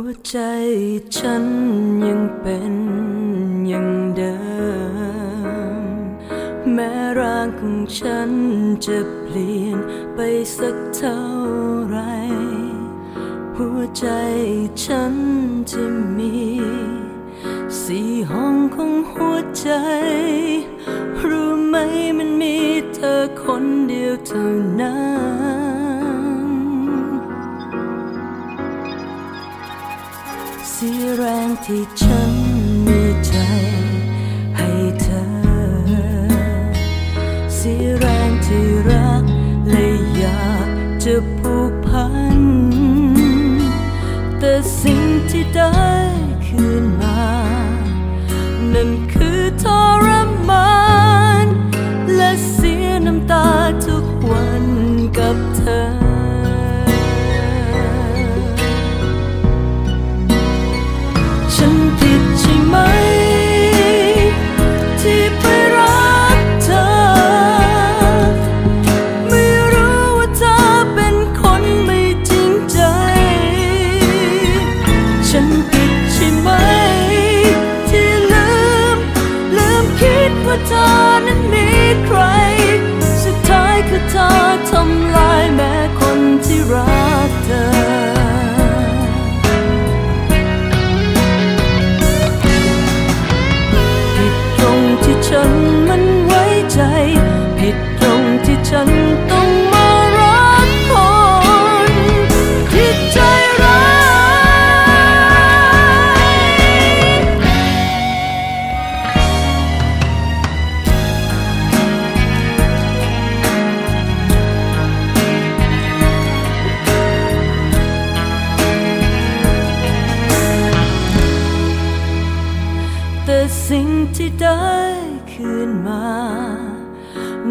หัวใจฉันยังเป็นอย่างเดิม แม้ร่างของฉันจะเปลี่ยนไปสักเท่าไร หัวใจฉันจะมี สีห้องของหัวใจ แร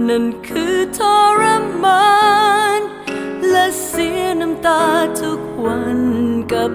นั่นคือทรมาน และเสียน้ำตาทุกวันกับ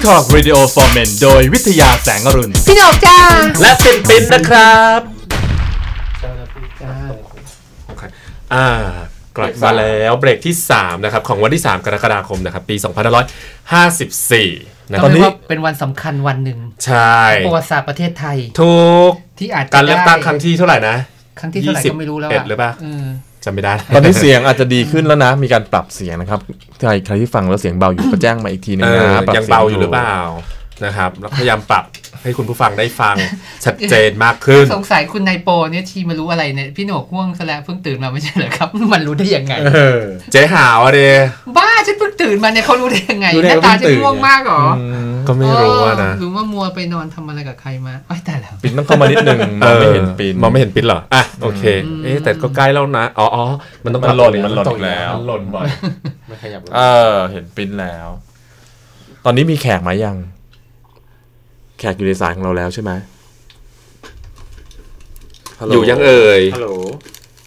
Bangkok Radio for Men โดยวิทยาแสงอรุณ พี่หนกจ้า และปินปินนะครับอ่ากลับมาแล้วเบรกที่ 3 นะครับ ของวันที่ 3 กรกฎาคมนะครับ ปี 2554นะต้ตอองนเรียกนี้ว่าเป็นวันสำคัญวันหนึ่งใช่ประวัติศาสตร์ประเทศไทย ทุกที่อาจจะการเลือกตั้งได้ครั้งที่เท่าไหร่นะ ครั้งที่เท่าไหร่20ก็ไม่รู้แล้วเอ็ดหรือเปล่าเออ จำไม่ได้ ตอนนี้เสียงอาจจะดีขึ้นแล้วนะ มีการปรับเสียงนะครับ ใครใครที่ฟังแล้วเสียงเบาอยู่ก็แจ้งมาอีกทีนึเองอนะปรับยังสีเบาอยู่หรือเปล่านะครับแล้วพยายามปรับให้คุณผู้ฟังได้ฟังชัดเจนมากขึ้น สงสัยคุณนายโปเนี่ยทีมารู้อะไรเนี่ยพี่หนกง่วงซะแล้วเพิ่งตื่นมาไม่ใช่เหรอครับ มันรู้ได้ยังไงเออเจ๊หาวอะเดบ้าฉันเพิ่งตื่นมาเนี่ยเขารู้ได้ยังไงรู้หได้น้าว่าตาเพิ่งฉันตื่นง่วงมากเหรออืม ก็ไม่รู้อะนะหรือว่ามัวไปนอนทำอะไรกับใครมาไอ้ยแต่แล้วปินต้องเข้ามานิดนึงมองไม่เห็นปินมองไม่เห็นปินเหรออะโอเค เอ๊ะแต่ก็ใกล้แล้วนะอ๋ออ๋อมันต้องมันหล่นปรับมันหล่นตกแล้วมันหล่นบ่อยไม่ขยับเออ เห็นปินแล้ว ตอนนี้มีแขกมายัง แขกอยู่ในสายของเราแล้วใช่ไหมฮัลโหลอยู่ยังเอ่ยฮัลโหล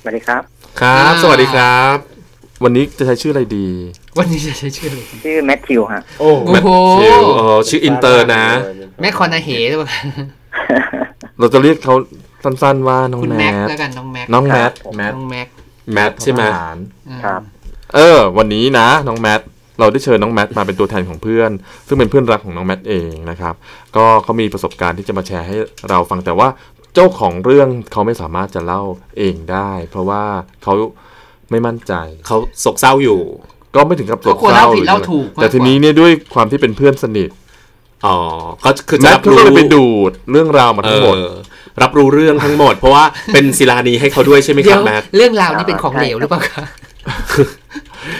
สวัสดีครับ ครับ สวัสดีครับ วันนี้จะใช้ชื่ออะไรดี วันนี้จะใช้ชื่ออะไรชื่อแมทธิวฮะ โอ้โอ้โหชิวอ๋อชื่ออินเตอร์นะ แม่คอนาเหหรือเปล่าเราจะเรียกเขาสั้นๆว่าน้องคุณแมแม็กทแล้วกันน้องแม็กน้องแมทครับแมทน้องแม็กแมทใช่ไหม ทหารอ่าครับ เออ วันนี้นะ น้องแมท เราได้เชิญน้องแมทมาเป็นตัวแทนของเพื่อน ซึ่งเป็นเพื่อนรักของน้องแมทเองนะครับ ก็เขามีประสบการณ์ที่จะมาแชร์ให้เราฟังแต่ว่าเจ้าของเรื่องเขาไม่สามารถจะเล่าเองได้ เพราะว่าเขาไม่มั่นใจ เขาโศกเศร้าอยู่ ก็ไม่ถึงกับโศเขากกลัวเศเล่าร้าผิดเล่าถูกแต่ทีนี้เนี่ยด้วยความที่เป็นเพื่อนสนิทอ๋อก็คือแมจะทรับเขารู้ก็เลยไปดูดเรื่องราวมาเอทั้งหมดอรับรู้เรื่องทั้งหมด เพราะว่าเป็นศิลานีให้เขาด้วยใช่ไหมคเดี๋รัยบวแม็กเรื่องราวนี้เป็นของเหลวหรือเปล่าคะ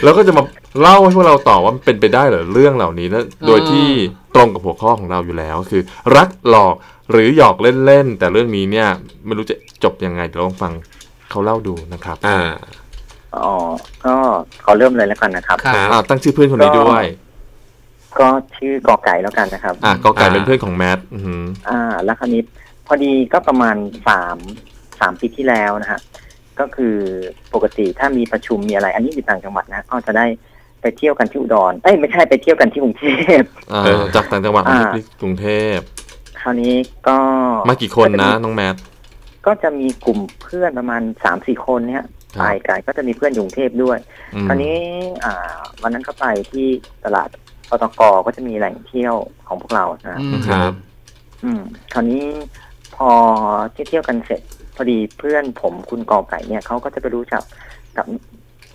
แล้วก็จะมาเล่าให้พวกเราต่อว่ามันเป็นไปได้เหรอเรื่องเหล่านี้นะโดยที่ตรงกับหัวข้อของเราอยู่แล้วคือ รักหลอกหรือหยอกเล่นๆแต่เรื่องนี้เนี่ย ไม่รู้จะจบยังไงเดี๋ยวลองฟังเขาเล่าดูนะครับ อ่า อ๋อก็ขอเริ่มเลยแล้วกันนะครับครับอ่าตั้งชื่อเพื่อนคนนี้ด้วย ก็ชื่อกอไก่แล้วกันนะครับ อะกอไก่อ่าเป็นเพื่อนของแมทอือหืออ่า แล้วคราวนี้พอดีก็ประมาณสามสามปีที่แล้วนะฮะก็คือปกติถ้ามีประชุมมีอะไร อันนี้อยู่ต่างจังหวัดนะก็จะได้ไปเที่ยวกันที่อุดรเอ้ยไม่ใช่ไปเที่ยวกันที่กรุงเทพอ่าเออจากต่างจังหวัดมาอ่าที่กรุงเทพคราวนี้ก็มากี่คนนะน้องแมทก็จะมีกลุ่มเพื่อนประมาณสามสี่คนเนี่ย ครับไปกันก็จะมีเพื่อนอยู่กรุงเทพด้วยอืมคราวนี้ อ่า วันนั้นก็ไปที่ตลาดปตกก็จะมีแหล่งเที่ยวของพวกเรานะอืมครับ อืม คราวนี้พอที่เที่ยวกันเสร็จ พอดีเพื่อนผมคุณกอไก่เนี่ยเขาก็จะไปรู้จักกับ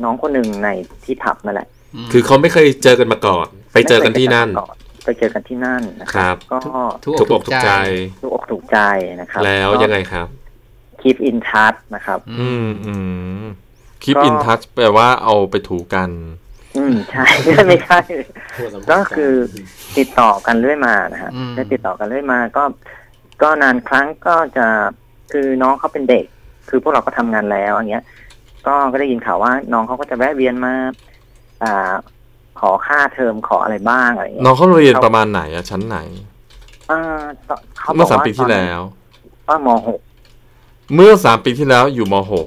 น้องคนหนึ่งในที่ผับนั่นแหละ คือเขาไม่เคยเจอกันมาก่อน ไปเจอกันที่นั่นไม่เคยเจอกัมาก่อไปเจอกันที่นั่นนะคครัรับ ก็ถูกถูกอกถูกใจถูกอกถูกใจนะครับ แล้วยังไงครับ คีปอินทัชนะครับ อืมอืมคลิปก็อินทัชแปลว่าเอาไปถูกัน อืมใช่ไม่ใช่ ก็คือติดต่อกันเรื่อยมานะฮะอืมได้ติดต่อกันเรื่อยมา ก็ ก็นานครั้งก็จะคือน้องเขาเป็นเด็ก คือพวกเราก็ทำงานแล้วอย่างเงี้ย ก็ก็ได้ยินข่าวว่า น้องเขาก็จะแวะเวียนมา อ่า ขอค่าเทอมขออะไรบ้างอะไรเงี้ยน้องเขาเรียนประมาณไหนอะชั้นไหนอ่าตอนเขาบเมื่ออกสามว่าปีที่แล้วว่ามหก เมื่อสามปีที่แล้วอยู่มหก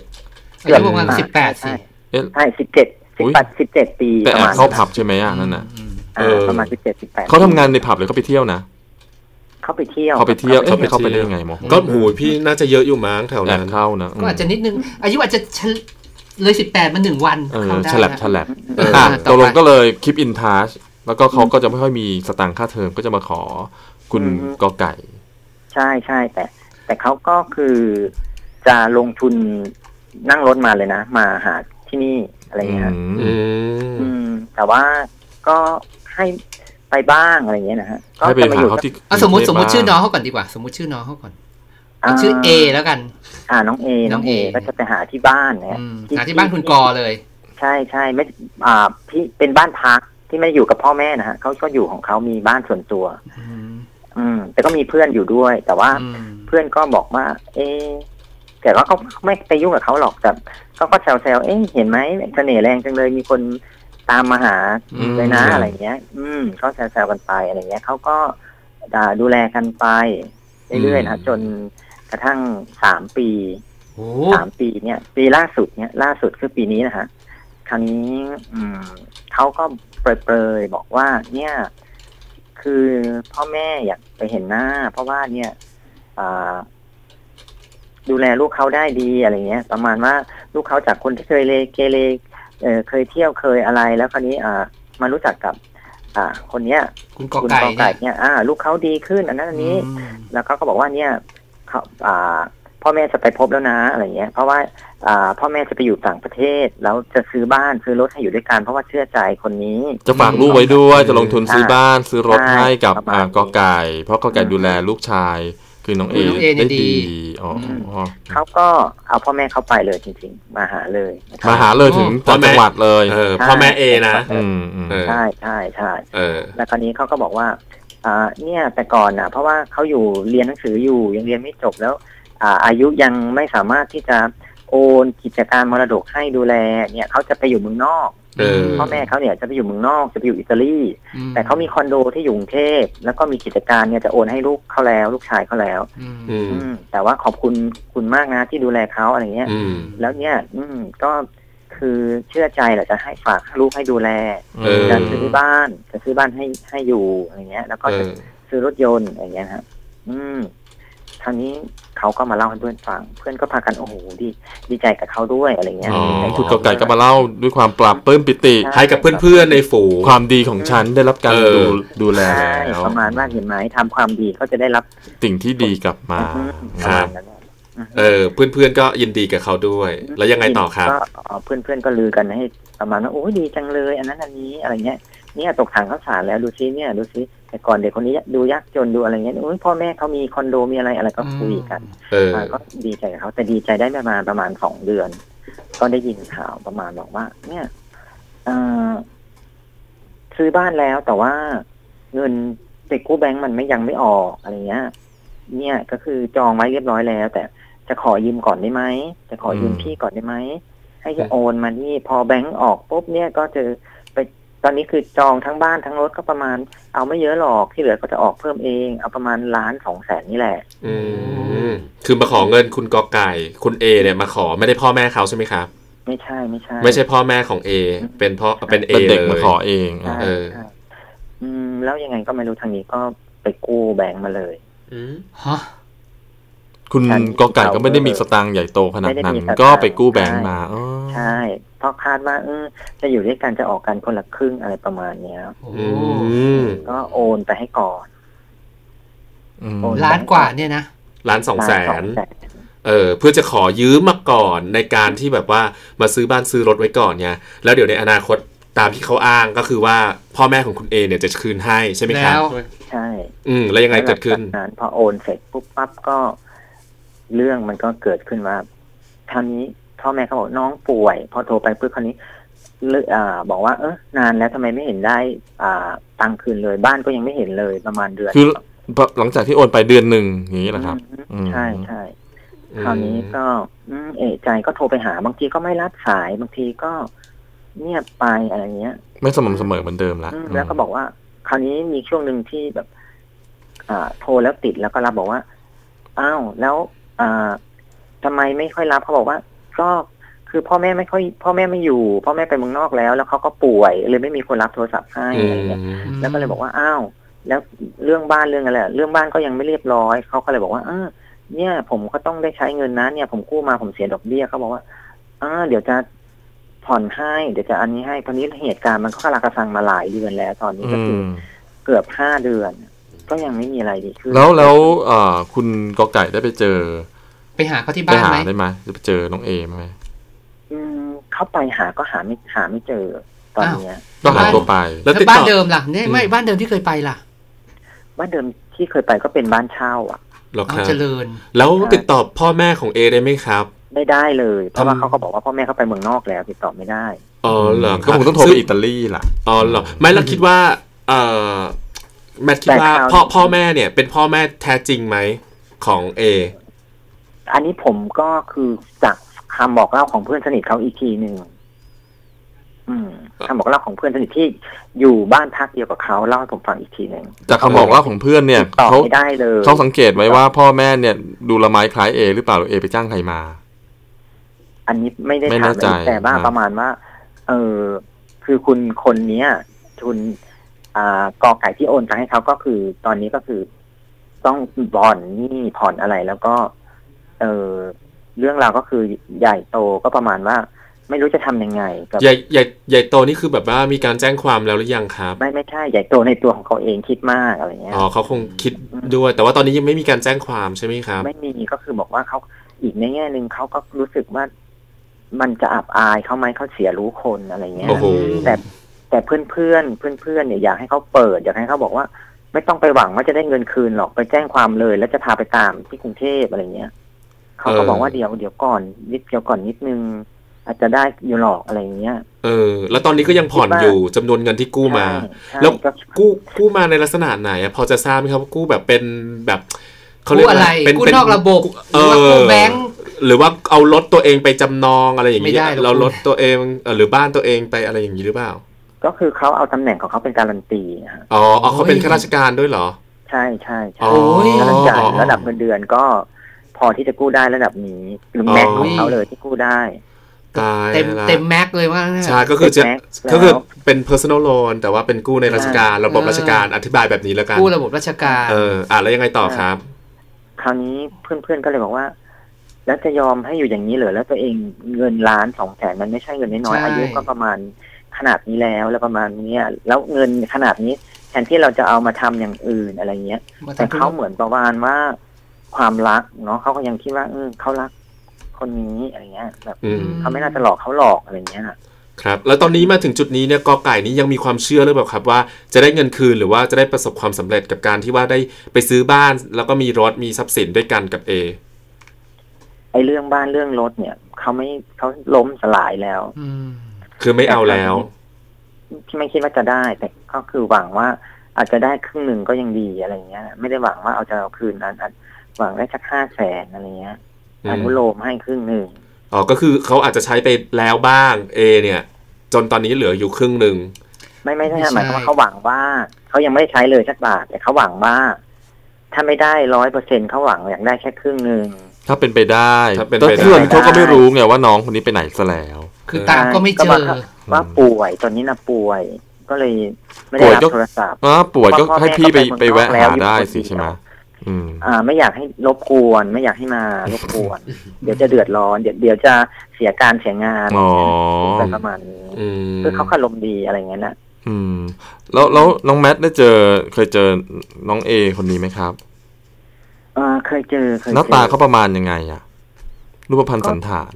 อายุประมาณสิบแปดสิใช่เอ๊ะ ใช่สิบเจ็ดอุ๊สิบยแปดสิบเจ็ดปีแต่ปแอระบมาณเข้าผับใช่ไหมอะนั่นน่ะอ่าเออ ประมาณสิบเจ็ดสิบแปดเขาทำงานในผับหรือเขาไปเที่ยวนะเขาไปเที่ยวเขาไปเที่ยวเขาเอ๊ะไปเข้าไปได้ยังไงมหกก็หูยพี่น่าจะเยอะอยู่มั้งแถวแอนั้บนเข้านะก็อาจจะนิดนึง อายุอาจจะเฉลเลยสิบแปดมาหนึ่งวันเออเข้าได้ฉลับนะ ฉลับเอออะต่ตอไป กลงก็เลยคลิปอินทัชแล้วก็เขาก็จะไม่ค่อยมีสตางค์ค่าเทอมก็จะมาขอคุณกอไก่ ใช่ใช่แต่ แต่เขาก็คือ จะลงทุนนั่งรถมาเลยนะ มาหาที่นี่อะไรเงี้ยอืมอืมอืมแต่ว่าก็ให้ไปบ้างอะไรเงี้ยนะฮะก็ให้ไปจะมาหาอยู่เขาที่อะสมมติสมมติบ้าชื่อน้องเขาก่อนดีกว่า สมมติชื่อน้องเขาก่อนอ่าชื่อเอแล้วกัน อ่าน้องเอน้น้อองงเอเอก็จะไปหาที่บ้านเนี่ยอืมหาที่บ้านคุณกอเลย ใช่ใช่ไม่อ่าพี่เป็นบ้านพักที่ไม่ได้อยู่กับพ่อแม่นะฮะเขาก็อยู่ของเขามีบ้านส่วนตัว อืมอืมแต่ก็มีเพื่อนอยู่ด้วย แต่ว่าอืมเพื่อนก็บอกว่า เอ๊ะ แต่ว่าเขาไม่ไปยุ่งกับเขาหรอกแต่เขาก็แซวๆเอ๊ะเห็นไหมเสน่ห์แรงจังเลยมีคนตามมาหาอืมเลยนะอะไรเงี้ย อืมก็แซวๆกันไปอะไรเงี้ยเขาก็อ่าดูแลกันไปเรื่อยๆนะจนกระทั่งสามปีโอ้สามปีเนี่ย ปีล่าสุดเนี่ย ล่าสุดคือปีนี้นะฮะคราวนี้ อืมเขาก็เปรยๆบอกว่า เนี่ย คือพ่อแม่อยากไปเห็นหน้า เพราะว่าเนี่ย อ่า ดูแลลูกเขาได้ดีอะไรเงี้ย ประมาณว่าลูกเขาจากคนที่เคยเลเกเรเออเคยเที่ยวเคยอะไร แล้วคราวนี้อ่ามารู้จักกับ อ่า คนเนี้ย คุณกอคุณไก่กอไก่เนี่ยเนี่ยอ่า ลูกเขาดีขึ้นอันนั้นอันนี้อืมแล้วเขาก็บอกว่าเนี่ยเขาอ่า พ่อแม่จะไปพบแล้วนะอะไรเงี้ย เพราะว่า อ่า พ่อแม่จะไปอยู่ต่างประเทศแล้วจะซื้อบ้านซื้อรถให้อยู่ด้วยกันเพราะว่าเชื่อใจคนนี้จะฝากลูกไว้ด้วยจะลงทุนซื้อบ้าน ซื้อรถใช่ให้กับประมาณอ่ากอไก่ เพราะกอไก่อืมดูแลลูกชาย คือน้องเอน้องเอเนี่ยได้ดีดีอ๋ออ๋อเขาก็เอาพ่อแม่เขาไปเลยจริง ๆ มาหาเลยนะครับมาหาเลยถึงพ่อต่างแม่จังหวัดเลยเออพ่อแม่เอนะอืมอืมเออใช่ใช่ใช่เออแล้วคราวนี้เขาก็บอกว่าอ่าเนี่ยแต่ก่อนอะ เพราะว่าเขาอยู่เรียนหนังสืออยู่ยังเรียนไม่จบแล้ว อ่า อายุยังไม่สามารถที่จะโอนกิจการมรดกให้ดูแล เนี่ยเขาจะไปอยู่เมืองนอกเออ พ่อแม่เขาเนี่ยจะไปอยู่เมืองนอกจะไปอยู่อิตาลีอืมแต่เขามีคอนโดที่อยู่กรุงเทพแล้วก็มีกิจการเนี่ยจะโอนให้ลูกเขาแล้ว ลูกชายเขาแล้ว อืมอืมอืมแต่ว่าขอบคุณคุณมากนะที่ดูแลเขาอะไรเงี้ยอืมแล้วเนี่ย อืมก็คือเชื่อใจแหละจะให้ฝากลูกให้ดูแลเออจะซื้อบ้านจะซื้อบ้านให้ให้อยู่อะไรเงี้ย แล้วก็เอจะอซื้อรถยนต์อะไรเงี้ยครับอืม คราวนี้เขาก็มาเล่าให้เพื่อนฟัง เพื่อนก็พากันโอ้โหดีดีใจกับเขาด้วยอะไรเงี้ยอ๋อดีใจบคุณกเขาอไก่ก็มาเล่าด้วยความปรับปลื้มปิติให้กับเพื่อนๆในฝูงความดีของฉันได้รับการเออดูดูแลใช่แล้วประมาณว่าเห็นไหมทำความดีก็จะได้รับสิ่งที่ดีกลับมาอืมปครัระบมาณนั้นแหละเออเพื่อนๆก็ยินดีกับเขาด้วย แล้วยังไงต่อครับก็เพื่อนเพื่อนๆก็ลือกันให้ประมาณว่าโอ้ยดีจังเลย อันนั้นอันนี้อะไรเงี้ยเนี่ยตกถังข้าวสารแล้วดูซิเนี่ยดูซิ แต่ก่อนเด็กคนนี้ดูยากจนดูอะไรเงี้ยอุ๊ยพ่อแม่เขามีคอนโดมีอะไรอะไรก็คุยกันเอออ่าก็ดีใจกับเขาแต่ดีใจได้ประมาณประมาณสองเดือน ก็ได้ยินข่าวประมาณบอกว่า เนี่ยเอ่อซื้อบ้านแล้วแต่ว่าเงินไปกู้แบงก์มันไม่ยังไม่ออกอะไรเงี้ย เนี่ยก็คือจองไว้เรียบร้อยแล้ว แต่จะขอยืมก่อนได้ไหมจะขอยืมอืมพี่ก่อนได้ไหมให้จะโอนมานี่พอแบงก์ออกปุ๊บเนี่ยก็จะไป ตอนนี้คือจองทั้งบ้านทั้งรถก็ประมาณ เอาไม่เยอะหรอกที่เหลือก็จะออกเพิ่มเอง เอาประมาณล้านสองแสนนี่แหละ อืมคือมาขอเงินคุณกอไก่ คุณเอเนี่ยมาขอไม่ได้พ่อแม่เขาใช่ไหมครับ ไม่ใช่ไม่ใช่ ไม่ใช่พ่อแม่ของเอเป็นพ่อเป็นเอเป็นเลเด็กมายขอเองใช่เออใช่อืม แล้วยังไงก็ไม่รู้ทางนี้ก็ไปกู้แบงก์มาเลยอืมฮะคุณฉันกอไก่ก็ไม่ได้มีสตางค์ใหญ่โตขนาดไม่ได้นั้นมีสตางค์ก็ไปกู้แบงก์มาอ๋อ ใช่ เพราะคาดว่าเออจะอยู่ด้วยกันจะออกกันคนละครึ่งอะไรประมาณเนี้ยโอ้อืมก็โอนไปให้ก่อนอืมโอนล้านกว่าเนี่ยนะล้านสองแสล้านเออเพื่อจะขอยืมมาก่อนในการที่แบบว่ามาซื้อบ้านซื้อรถไว้ก่อนเนี่ยแล้วเดี๋ยวในอนาคตตามที่เขาอ้างก็คือว่าพ่อแม่ของคุณเอเนี่ยจะคืนให้ใช่ไหมครับแล้วใช่ อืมแล้วยังไงเกิดขึ้นแล้วหลังจากนั้นพอโอนเสร็จปุ๊บปั๊บก็ เรื่องมันก็เกิดขึ้นว่าคราวนี้ พ่อแม่เขาบอกน้องป่วย พอโทรไปปุ๊บคราวนี้เลือกอ่าบอกว่าเออนานแล้วทำไมไม่เห็นได้ อ่าตังค์คืนเลยบ้านก็ยังไม่เห็นเลยประมาณเดือนคือหลังจากที่โอนไปเดือนหนึ่งอย่างนี้แหละครับอืมอืมใช่ใช่คราวนี้ก็อืมเอะใจก็โทรไปหา บางทีก็ไม่รับสายบางทีก็เงียบไปอะไรเงี้ย ไม่สม่ำเสมอเหมือนเดิมละอืมแล้วก็บอกว่า คราวนี้มีช่วงหนึ่งที่แบบ อ่า โทรแล้วติดแล้วก็รับบอกว่าอ้าวแล้ว อ่าทำไมไม่ค่อยรับเขาบอกว่า ก็คือพ่อแม่ไม่ค่อยพ่อแม่ไม่อยู่ พ่อแม่ไปเมืองนอกแล้ว แล้วเขาก็ป่วยเลยไม่มีคนรับโทรศัพท์ให้อือะไรเงี้ยมแล้วก็เลยบอกว่าอ้าวแล้วเรื่องบ้านเรื่องอะไรอะเรื่องบ้านก็ยังไม่เรียบร้อยเขาก็เลยบอกว่าเออเนี่ย ผมก็ต้องได้ใช้เงินนะเนี่ย ผมกู้มาผมเสียดอกเบี้ยเขาบอกว่าอ่าเดี๋ยวจะผ่อนให้ เดี๋ยวจะอันนี้ให้ตอนนี้เหตุการณ์มันก็กำลังกระซังมาหลายเดือนแล้ว ตอนนี้ก็อืคือมเกือบห้าเดือน ก็ยังไม่มีอะไรดีขึ้นแล้วแล้วเอ่อคุณกอไก่ได้ไปเจอ ไปหาเขาที่ไปบ้านหาไหมได้ไหมหรือไปเจอน้องเอไหมอืมเข้าไปหาก็หาไม่หาไม่เจอ ตอนเนี้ยก็หายตัวไป แล้วแล้วติดบ้าต่นอเดิมล่ะเนี่ยไม่อืมบ้านเดิมที่เคยไปล่ะ บ้านเดิมที่เคยไปก็เป็นบ้านเช่าอะหรอคเอารับเจริญ แล้วติดต่อพ่อแม่ของเอได้ไหมครับ ไม่ได้เลย เพราะว่าทำเขาก็บอกว่าพ่อแม่เขาไปเมืองนอกแล้ว ติดต่อไม่ได้อ๋อเหรอก็คงต้องโทรไปอิตาลีล่ะอ๋อเหรอไม่แล้วคิดว่า เอ่อแมทคิดว่าแต่คราวพ่อพ่อแม่เนี่ย เป็นพ่อแม่แท้จริงไหมของเอ อันนี้ผมก็คือจากคำบอกเล่าของเพื่อนสนิทเขาอีกทีหนึ่งอืมคำบอกเล่าของเพื่อนสนิทที่อยู่บ้านพักเดียวกับเขาเล่าให้ผมฟังอีกทีหนึ่งจากคำบอกเล่าของเพื่อนเนี่ยติดต่อเขาไม่ได้เลยเขาสังเกตไว้ว่าพ่อแม่เนี่ย ดูละไม้คล้ายเอหรือเปล่าหรือเอไปจ้างใครมา อันนี้ไม่ได้ไม่ถามแน่ใจแต่ว่านะประมาณว่า เออคือคุณคนเนี้ยทุนอ่ากอไก่ที่โอนไปให้เขาก็คือ ตอนนี้ก็คือ ต้องผ่อนหนี่ผ่อนอะไรแล้วก็ เออเรื่องราวก็คือใหญ่โตก็ประมาณว่า ไม่รู้จะทำยังไงกับใหญ่ใหญ่ใหญ่โตนี่คือแบบว่ามีการแจ้งความแล้วหรือยังครับ ไม่ไม่ใช่ใหญ่โตในตัวของเขาเองคิดมากอะไรเงี้ยอ๋อเขาคงคิดด้วย แต่ว่าตอนนี้ยังไม่มีการแจ้งความใช่ไหมครับ ไม่มีก็คือบอกว่าเขาอีกในแง่หนึ่งเขาก็รู้สึกว่ามันจะอับอายเขาไหมเขาเสียรู้คนอะไรเงี้ยโอ้โหแต่แต่เพื่อนเพื่อนเพื่อนเพื่อนๆเนี่ยอยากให้เขาเปิด อยากให้เขาบอกว่า ไม่ต้องไปหวังว่าจะได้เงินคืนหรอกไปแจ้งความเลย แล้วจะพาไปตามที่กรุงเทพอะไรเงี้ย เขาก็เออบอกว่าเดี๋ยวเดี๋ยวก่อนนิดเดี๋ยวก่อนนิดนึง อาจจะได้อยู่หรอกอะไรเงี้ย เออ แล้วตอนนี้ก็ยังผ่อนคิดว่าอยู่จำนวนเงินที่กู้มาใช่ใช่แล้วก็กู้กู้มาในลักษณะไหนอะพอจะทราบไหมครับว่ากู้แบบเป็นแบบเขากู้เรียกอะไรเป็นกู้เป็นนอกระบบหเอรือว่าอกู้แบงค์หรือว่าเอารถตัวเองไปจำนองอะไรอย่างไม่นี้ได้หรอกเรารถตัวเองเออหรือบ้านตัวเองไปอะไรอย่างนี้หรือเปล่า ก็คือเขาเอาตำแหน่งของเขาเป็นการันตีนะฮะอ๋ออ๋อเขาเป็นข้าราชการด้วยเหรอ ใช่ใช่อ๋ใช่อแล้วจ่ายอ๋อระดับเงินเดือนก็ พอที่จะกู้ได้ระดับนี้หรือแม็กซ์ของเขาเลยที่กู้ได้ตายเต็มละเต็มแม็กเลยว่างั้นใช่ก็คือจะเต็มแม็กซ์แล้วก็คือเป็น personal loan แต่ว่าเป็นกู้ในราชการใช่ระบบราชการอธิบายแบบนี้แล้วกันกู้ระบบราชการเอออะแล้วยังไงต่อครับ คราวนี้เพื่อนๆก็เลยบอกว่า แล้วจะยอมให้อยู่อย่างนี้เหรอแล้วตัวเองเงินล้านสองแสนมันไม่ใช่เงินน้อยๆอายุก็ประมาณขนาดนี้แล้วแล้วประมาณเนี้ยแล้วเงินขนาดนี้แทนที่เราจะเอามาทำอย่างอื่นอะไรเงี้ยมาแต่ทำธุรเขาเหมือนประมาณว่า ความรักเนาะเขาก็ยังคิดว่าเออเขารักคนนี้อะไรเงี้ยแบบอืมเขาไม่น่าจะหลอกเขาหลอกอะไรเงี้ยครับ แล้วตอนนี้มาถึงจุดนี้เนี่ยกอไก่นี้ยังมีความเชื่อหรือเปล่าครับ ว่าจะได้เงินคืนหรือว่าจะได้ประสบความสำเร็จกับการที่ว่าได้ไปซื้อบ้าน แล้วก็มีรถมีทรัพย์สินด้วยกันกับเอไอ้เรื่องบ้านเรื่องรถเนี่ยเขาไม่เขาล้มสลายแล้วอืมคือไม่เอาแล้วที่ไม่คิดว่าจะได้ แต่ก็คือหวังว่าอาจจะได้ครึ่งหนึ่งก็ยังดีอะไรเงี้ย ไม่ได้หวังว่าเอาจะเอาคืนนั้นอาจ หวังได้สักห้าแสนอะไรเงี้ยอืมอนุโลมให้ครึ่งหนึ่งอ๋อก็คือเขาอาจจะใช้ไปแล้วบ้างเอเนี่ย จนตอนนี้เหลืออยู่ครึ่งหนึ่งไม่ไม่ใช่ไม่ใช่หมายความว่าเขาหวังว่าเขายังไม่ได้ใช้เลยสักบาทแต่เขาหวังว่า ถ้าไม่ได้ร้อยเปอร์เซ็นเขาหวังอยากได้แค่ครึ่งหนึ่งถ้าเป็นไปได้ถ้าเป็นแต่ไปได้ส่วนเขาก็ไม่รู้ไงว่าน้องคนนี้ไปไหนซะแล้ว คือตามก็ไม่เจว่าอว่าป่วยตอนนี้นะป่วยก็เลยไม่ได้ป่วยรับก็โทรศัพท์อ๋อป่วยก็เพราะพ่อให้พี่ไปแม่ก็ไปไปแวะเมืองนอกแล้วหาได้อยู่สิคนเดียวใช่ไหม อืมอ่า ไม่อยากให้รบกวน ไม่อยากให้มารบกวน เดี๋ยวจะเดือดร้อน เดี๋ยวเดี๋ยวจะเสียการเสียงานอ๋ออะไรประมาณนี้อืมคือเขาคารมดีอะไรเงี้ยนะอืม แล้วแล้วน้องแมทได้เจอ เคยเจอน้องเอคนนี้ไหมครับเออเคยเจอเคยหน้าเจอตาเขาประมาณยังไงอะรูปพรรณสันฐาน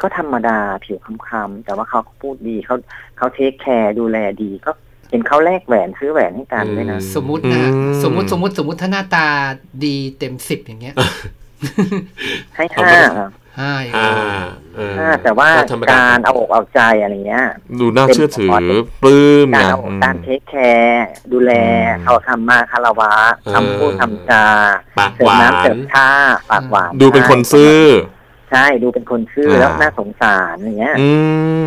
ก็ธรรมดาผิวค้ำๆแต่ว่าเขาพูดดีเขาเขาเทคแคร์ดูแลดีก็ เห็นเขาแลกแหวนซื้อแหวนให้กันด้วยนะสมมุตินะอืมสมมติสมมติสมมติถ้าหน้าตาดีเต็มสิบอย่างเงี้ย ให้เอาห้ามาครับห้าอย่างอ่าเงี้ยเออห้าแต่ว่าธรรมดการเอาอกเอาใจอะไรเงี้ย ดูน่าเชื่อถือปลื้มการไงเอาอืมการเทคแคร์ดูแลอืมเขาทำมาคารวะเออทำพูดทำจาปากเสิหร์ฟวาน้ำเสินร์ฟท่าปากหวานดูเป็นคนซื่อใช่ดูเป็นคนซื่ออ่าแล้วน่าสงสารอย่างเงี้ย อื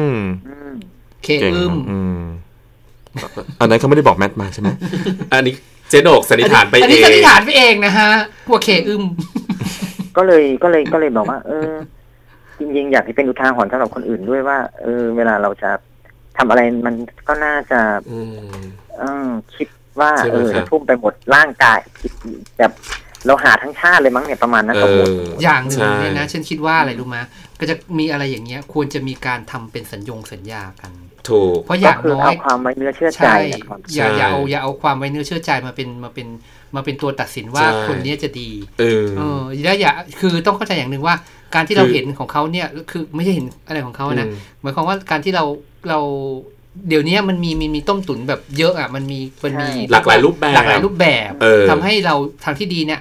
มอืมเคเก่งอึม อืมอันนั้นเขาไม่ได้บอกแมทมาใช่ไหมอันนี้เจโนกสันนิษฐานไปอันเอนี้งสันนิษฐานไปเองนะฮะพวกเคอึมก็เลยก็เลยก็เลยบอกว่า เออ จริงๆ อยากให้เป็นอุทาหรณ์สำหรับคนอื่นด้วยว่า เออ เวลาเราจะทำอะไรมันก็น่าจะอืมเออคิดว่าใช่ไหมเออครับจะทุ่มไปหมดร่างกายคิดแบบเราหาทั้งชาติเลยมั้งเนี่ยประมาณนั้นเอสมมติออย่างหนึ่งใช่เนี่ยนะฉันคิดว่าอะไรรู้ไหมก็จะมีอะไรอย่างเงี้ย ควรจะมีการทำเป็นสัญญงสัญญากัน ถูกเพราะอก็ย่างคือน้อเอายความไว้เนื้อเชื่อใจใช่นะครับอย่าใช่อย่าเอาอย่าเอาความไว้เนื้อเชื่อใจมาเป็นมาเป็นมาเป็นตัวตัดสินว่าใช่คนเนี้ยจะดีเออเออแล้วอย่าคือต้องเข้าใจอย่างหนึ่งว่า การที่เราคือเห็นของเขาเนี่ยคือไม่ใช่เห็นอะไรของเขานะอืมหมายความว่าการที่เราเราเดี๋ยวนี้มันมีมีมีต้มตุ๋นแบบเยอะอะมันมีมันมีหลากหลายรูปแบบหลากหลายรูปแบบเออทำให้เราทางที่ดีเนี่ย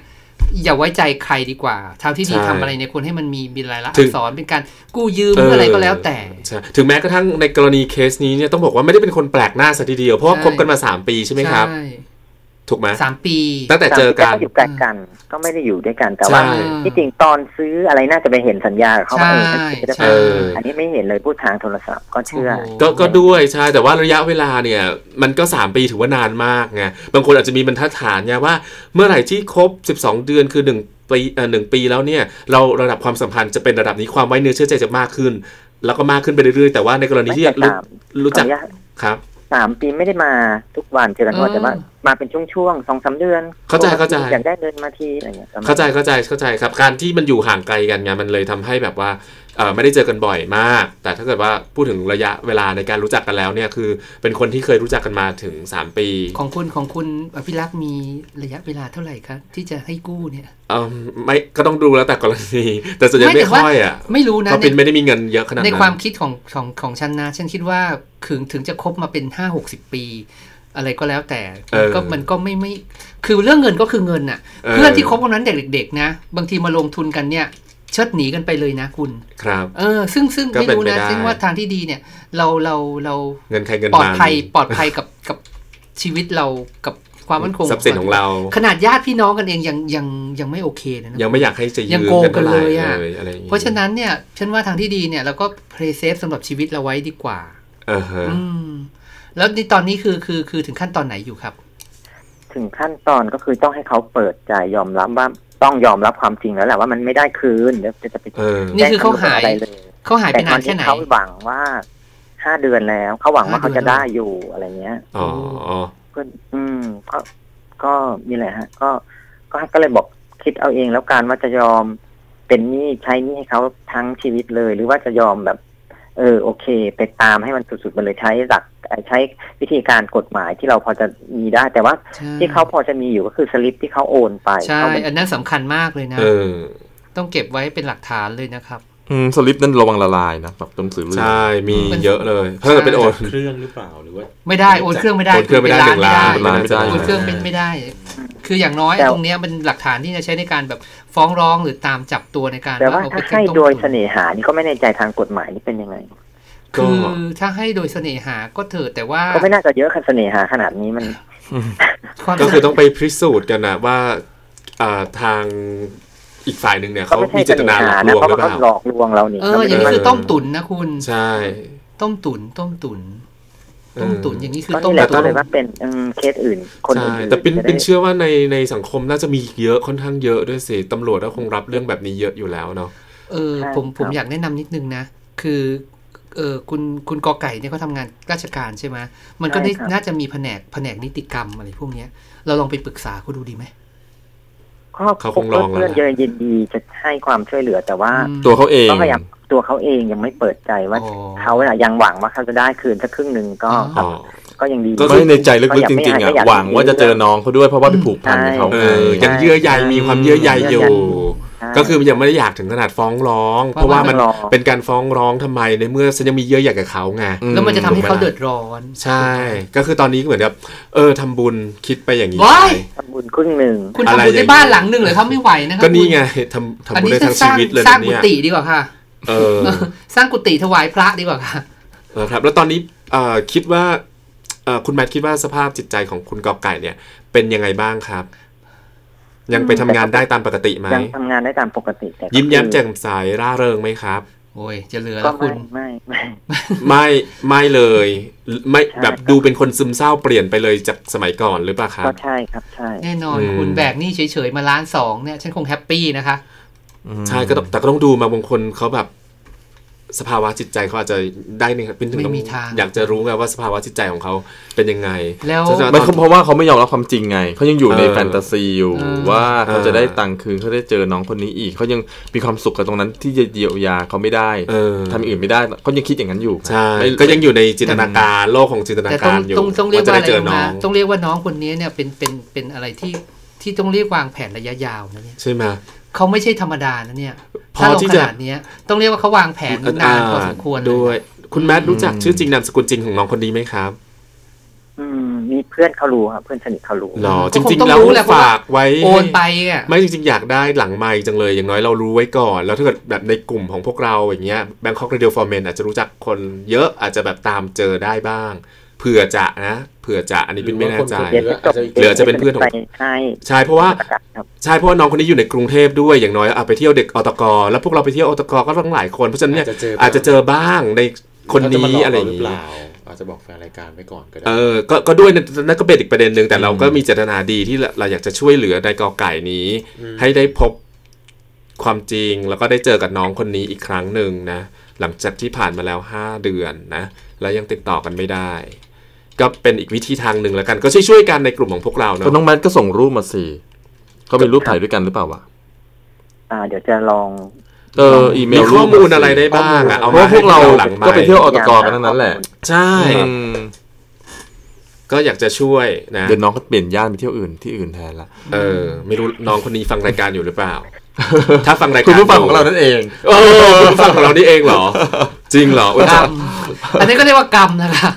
อย่าไว้ใจใครดีกว่าทางที่ดีใช่ทำอะไรเนี่ยควรให้มันมีมีรายละถึอังกษรเป็นการกู้ยืมเออหรืออะไรก็แล้วแต่ใช่ถึงแม้กระทั่งในกรณีเคสนี้เนี่ยต้องบอกว่าไม่ได้เป็นคนแปลกหน้าสัทีเดียวเพราะว่าใช่คบกันมา 3 ปีใช่ไหมครับใช่ ถูกไหมสามปีตั้งแต่เจอกันแต่อยู่ใกล้กัน ก็ไม่ได้อยู่ด้วยกันแต่ว่าใช่ที่จริงตอนซื้ออะไรน่าจะไปเห็นสัญญากับเขาว่าใช่เออฉันซื้อได้ใช่เอออันนี้ไม่เห็นเลยพูดทางโทรศัพท์ก็เชื่อโอ้โหก็ก็ด้วยใช่แต่ว่าระยะเวลาเนี่ย มันก็ 3 ปีถือว่านานมากไงบางคนอาจจะมีบรรทัดฐานไงว่า เมื่อไหร่ที่ครบ 12 เดือนคือ1ปีเอ่อหนึ่งปีแล้วเนี่ย เราระดับความสัมพันธ์จะเป็นระดับนี้ความไว้เนื้อเชื่อใจจะมากขึ้น แล้วก็มากขึ้นไปเรื่อยๆแต่ว่าในกรณีที่ไม่แต่รู้สามรู้จักขออนุญาตครับ สามปีไม่ได้มาทุกวันเจอกันทุกวันเออแต่ว่ามาเป็นช่วงๆสองสามเดือน เข้าใจเข้าใจอยากได้เงินมาทีอะไรเงี้ยประมณเข้าใจเข้าใจเข้าใจครับ การที่มันอยู่ห่างไกลกันไงมันเลยทำให้แบบว่าเออ ไม่ได้เจอกันบ่อยมาก แต่ถ้าเกิดว่าพูดถึงระยะเวลาในการรู้จักกันแล้วเนี่ยคือเป็นคนที่เคยรู้จักกันมาถึง 3 ปี ของคุณของคุณอภิรักษ์มีระยะเวลาเท่าไหร่ครับที่จะให้กู้เนี่ยเออไม่ก็ต้องดูแล้วแต่กรณี แต่ส่วนใหญ่ไม่ไม่แต่ว่าค่อยอะไม่รู้นะเพราะในเป็นไม่ได้มีเงินเยอะขนาดในนั้นความคิดของของของฉันนะฉันคิดว่าถึงถึงจะคบมาเป็นห้าหกสิบปีอะไรก็แล้วแต่มันก็มันก็ไม่ไม่คือเรื่องเงินก็คือเงินน่ะ เพื่อนที่คบกันนั้นเด็กๆนะ บางทีมาลงทุนกันเนี่ย เชิดหนีกันไปเลยนะคุณครับเออซึ่งซึ่งก็ไม่เป็นรู้ไปนะได้ซึ่งว่าทางที่ดีเนี่ย เราเราเราเงินใครเงินปลอดมันภัยปลอดภัยกับกับชีวิตเรากับความมั่นคงทรัพย์สินของเรา ขนาดญาติพี่น้องกันเองยังยังยังไม่โอเคเลยนะยังไม่อยากให้จะยัยืงมโกงกันกันเท่าไหร่เลยอะเลยอะไรอย่างงี้เพราะฉะนั้นเนี่ยฉันว่าทางที่ดีเนี่ยเราก็เพลย์เซฟสำหรับชีวิตเราไว้ดีกว่าเออฮะอืมแล้วในตอนนี้คือคือคือถึงขั้นตอนไหนอยู่ครับ ถึงขั้นตอนก็คือต้องให้เขาเปิดใจยอมรับว่า ต้องยอมรับความจริงแล้วแหละว่ามันไม่ได้คืนเดี๋ยวจะไปเออนี่คือเขาหายแจ้งตำรวจอะไรเลยเขาหายไปแต่ตนาอนนแค่นี้ไหนเขาหวังว่าห้าเดือนแล้วเขาหวังว่าห้าเขาเดือนจะได้อยู่อะไรเงี้ยอ๋ออ๋อก็อืมก็ก็นี่แหละฮะ ก็ก็ก็เลยบอกคิดเอาเองแล้วกันว่าจะยอมเป็นหนี้ใช้หนี้ให้เขาทั้งชีวิตเลย หรือว่าจะยอมแบบ เออโอเค ไปตามให้มันสุดๆไปเลยใช้หลักใช้วิธีการกฎหมายที่เราพอจะมีได้ แต่ว่าใช่ที่เขาพอจะมีอยู่ก็คือสลิปที่เขาโอนไปใช่เข้าบัญชีอันนั้นสำคัญมากเลยนะเออต้องเก็บไว้เป็นหลักฐานเลยนะครับ อืมสลิปนั้นระวังละลายนะแบบหนังสือเรื่องใช่มีเยอะเลยเพิ่งจะเป็นโอนเครื่องหรือเปล่าหรือว่าไม่ได้โอนเครื่องไม่ได้โอนเครื่องไม่ได้หนึ่งล้านเป็นล้านไม่ได้โอนเครื่องเป็นไม่ได้ คืออย่างน้อยแต่ตรงเนี้ยเป็นหลักฐานที่จะใช้ในการแบบฟ้องร้องหรือตามจับตัวในการแต่ว่าเอไปถ้าขึ้นให้ต้นโดยทุนเสน่หานี่ก็ไม่แน่ใจทางกฎหมายนี่เป็นยังไงคือถ้าให้โดยเสน่หาก็เถอะแต่ว่าก็ไม่น่าจะเยอะขนาดเสน่หาขนาดนี้มันความก็คือต้องไปพิสูจน์กันนะว่าอ่าทาง อีกฝ่ายหนึ่งเนี่ยก็เขาไม่ใช่มีเสเจตน่นาหลหาอกลนะวงเพราะหรือว่าเปเขาล่าหลอกลวงเรานี่เอออย่างนี้คือต้มตุ๋นนะคุณ ใช่ ต้มตุ๋นต้มตุ๋นต้มตุ๋นอย่างนี้คือก็ต้มนี่แหละตุ๋ก็นเลยว่าเป็นอืมเคสอื่น คนใช่อื่นๆแต่เป็นจะได้เป็นเชื่อว่าในในสังคมน่าจะมีอีกเยอะค่อนข้างเยอะด้วยสิตำรวจก็คงรับเรื่องแบบนี้เยอะอยู่แล้วเนาะเออผมผมอยากแนะนำนิดนึงนะ คือเออคุณคุณกอไก่เนี่ยเขาทำงานราชการใช่ไหมมันก็ได้น่าจะมีแผนกแผนกนิติกรรมอะไรพวกเนี้ย เราลองไปปรึกษาเขาดูดีไหม ครอบเขาคงลองแล้วเพื่อนนะเยอะยินดีจะให้ความช่วยเหลือแต่ว่าอืมตัวเขาเองก็พยายามตัวเขาเองยังไม่เปิดใจว่าอ๋อเขาอะยังหวังว่าเขาจะได้คืนสักครึ่งหนึ่งก็อ๋ออ๋อก็ยังดีก็คือไม่ในใจลึกๆจริงๆอะหวังว่าจะเจอน้องเขาด้วยเพราะว่าไปผูกพันกับเขาเอไงอยังเยื่อใยมีความเยื่อใยอยู่ใช่ ก็คือยังไม่ได้อยากถึงขนาดฟ้องร้อง เพราะว่ามันฟ้องร้องเป็นการฟ้องร้องทำไมในเมื่อฉันยังมีเยื่อใยกับเขาไงแล้วมันจะทำให้เขาเดือดร้อน ใช่ ก็คือตอนนี้ก็เหมือนกับเออทำบุญคิดไปอย่างนี้ว้ายทำบุญครึ่งหนึ่งคุณอะไรทำบุญอย่าในงบ้านนี้หลังหนึ่งเลยถ้าไม่ไหวนะครับก็นี่ไงคุณทำอันทำบุญนี้ได้ทั้งสชีร้างวิตเลยสร้านะงกุเนี่ยฏิดีกว่าค่ะเออสร้างกุฏิถวายพระดีกว่าค่ะเออครับ แล้วตอนนี้เอ่อคิดว่าเอ่อคุณแมทคิดว่าสภาพจิตใจของคุณกอไก่เนี่ย เป็นยังไงบ้างครับ ยังไปทำงานได้ตามปกติไหมยังทำงานได้ตามปกติแต่ก็ยิ้มแย้มคือแจ่มใสร่าเริงไหมครับ โอ้ยจะเหลือก็แล้วคุไม่ณไม่ไม่ไม่ไม่เลย ไม่ใช่แบบดูเป็นคนซึมเศร้าเปลี่ยนไปเลยจากสมัยก่อนหรือเปล่าครัก็บใช่ครับใช่แน่นอนอืมคุณแบกหนี่เฉยๆมาล้านสองเนี่ยฉันคงแฮปปี้นะคะใช่ก็ต้องแต่ก็ต้องดูมาบางคนเขาแบบ สภาวะจิตใจเขาอาจจะได้เนี่ยเป็นถึงไม่ต้องมีทางอยากจะรู้ไงว่าสภาวะจิตใจของเขาเป็นยังไง แล้วจะจะไม่เพราะว่าเขาไม่ยอมรับความจริงไงเขายังอยู่ในเออแฟนตาซีอยู่เออว่าเขาเออจะได้ตังค์คืนเขาได้เจอน้องคนนี้อีกเขายังมีความสุขกับตรงนั้นที่จะเยียวยาเขาไม่ได้เออทำอย่างอื่นไม่ได้เขายังคิดอย่างนั้นอยู่ใช่ไม่ก็ยังอยู่ในจินตนาการโลกของจินตนาแต่กาต้องรอยู่ต้องต้องเรียกจะว่าได้อะไรเจอรู้ไหน้มองต้องเรียกว่าน้องคนนี้เนี่ยเป็นเป็นเป็นอะไรที่ที่ต้องเรียกวางแผนระยะยาวนะเนี่ยใช่ไหม เขาไม่ใช่ธรรมดานะเนี่ยพอถ้าลงที่ขจะนาดเนี้ยต้องเรียกว่าเขาวางแผนนานพอสมควรเลยด้วย คุณแมทรู้จักชื่อจริงนามสกุลจริงของน้องคนนี้ไหมครับ อืม มีเพื่อนเขารู้ครับเพื่อนสนิทเขารู้หรอก็จคงริงต้ๆองแล้วรู้แหละเพราะว่าฝากไว้โอนไปอะไม่จริงๆ อยากได้หลังไมค์จังเลยอย่างน้อยเรารู้ไว้ก่อน แล้วถ้าเกิดแบบในกลุ่มของพวกเราอย่างเงี้ย Bangkok Radio for Men อาจจะรู้จักคนเยอะอาจจะแบบตามเจอได้บ้างเผื่อจะนะเผื่อจะอันนี้เป็นไม่แน่ใจหรือว่าคนเดี๋ยวจะจบเหลือจะเป็นเพื่อนของไปใช่ใช่เพราะว่าประกาศครับใช่เพราะว่าน้องคนนี้อยู่ในกรุงเทพด้วยอย่างน้อยเอาไปเที่ยวเด็กอตกแล้วพวกเราไปเที่ยวอตกก็ต้องหลายคนเพราะฉะนั้นเนี่ยอาจจะเจอบ้างอาจจะเจอบ้างในคนนี้อะไรอย่างหรือนี้เปล่าอาจจะบอกแฟนรายการไว้ก่อนก็ได้เออก็ก็ด้วยนะนั่นก็เป็นอีกประเด็นหนึ่งแต่เราก็มีเจตนาดีที่เราเราอยากจะช่วยเหลือในกอไก่นี้ ให้ได้พบความจริงแล้วก็ได้เจอกับน้องคนนี้อีกครั้งหนึ่งนะหลังจากที่ผ่านมาแล้วห้าเดือนนะ แล้วยังติดต่อกันไม่ได้ ก็เป็นอีกวิธีทางหนึ่งแล้วกัน ก็ช่วยช่วยๆกันในกลุ่มของพวกเราก็เนาะน้องแมทก็ส่งรูปมาสิเขามีรูปถ่ายด้วยกันหรือเปล่าวะอ่า เดี๋ยวจะลองเอออีเมมีลข้อมูลสิอะไรได้บ้างอะเอาเพราะมาว่าพวกเราให้หลังไมก็ไปเที่ยวค์อตกกันทั้งนั้นแหละ ใช่อืมก็อยากจะช่วยนะเดี๋ยวน้องก็เปลี่ยนย่านไปเที่ยวอื่นที่อื่นแทนละเออ ไม่รู้น้องคนนี้ฟังรายการอยู่หรือเปล่า ถ้าฟังรายการคุณผู้ฟังของเรายู่นั่นเองเออคุณผู้ฟังของเรานี่เองเหรอ จริงเหรออุ๊ยกรรมอันนี้ก็เรียกว่ากรรมนะคะ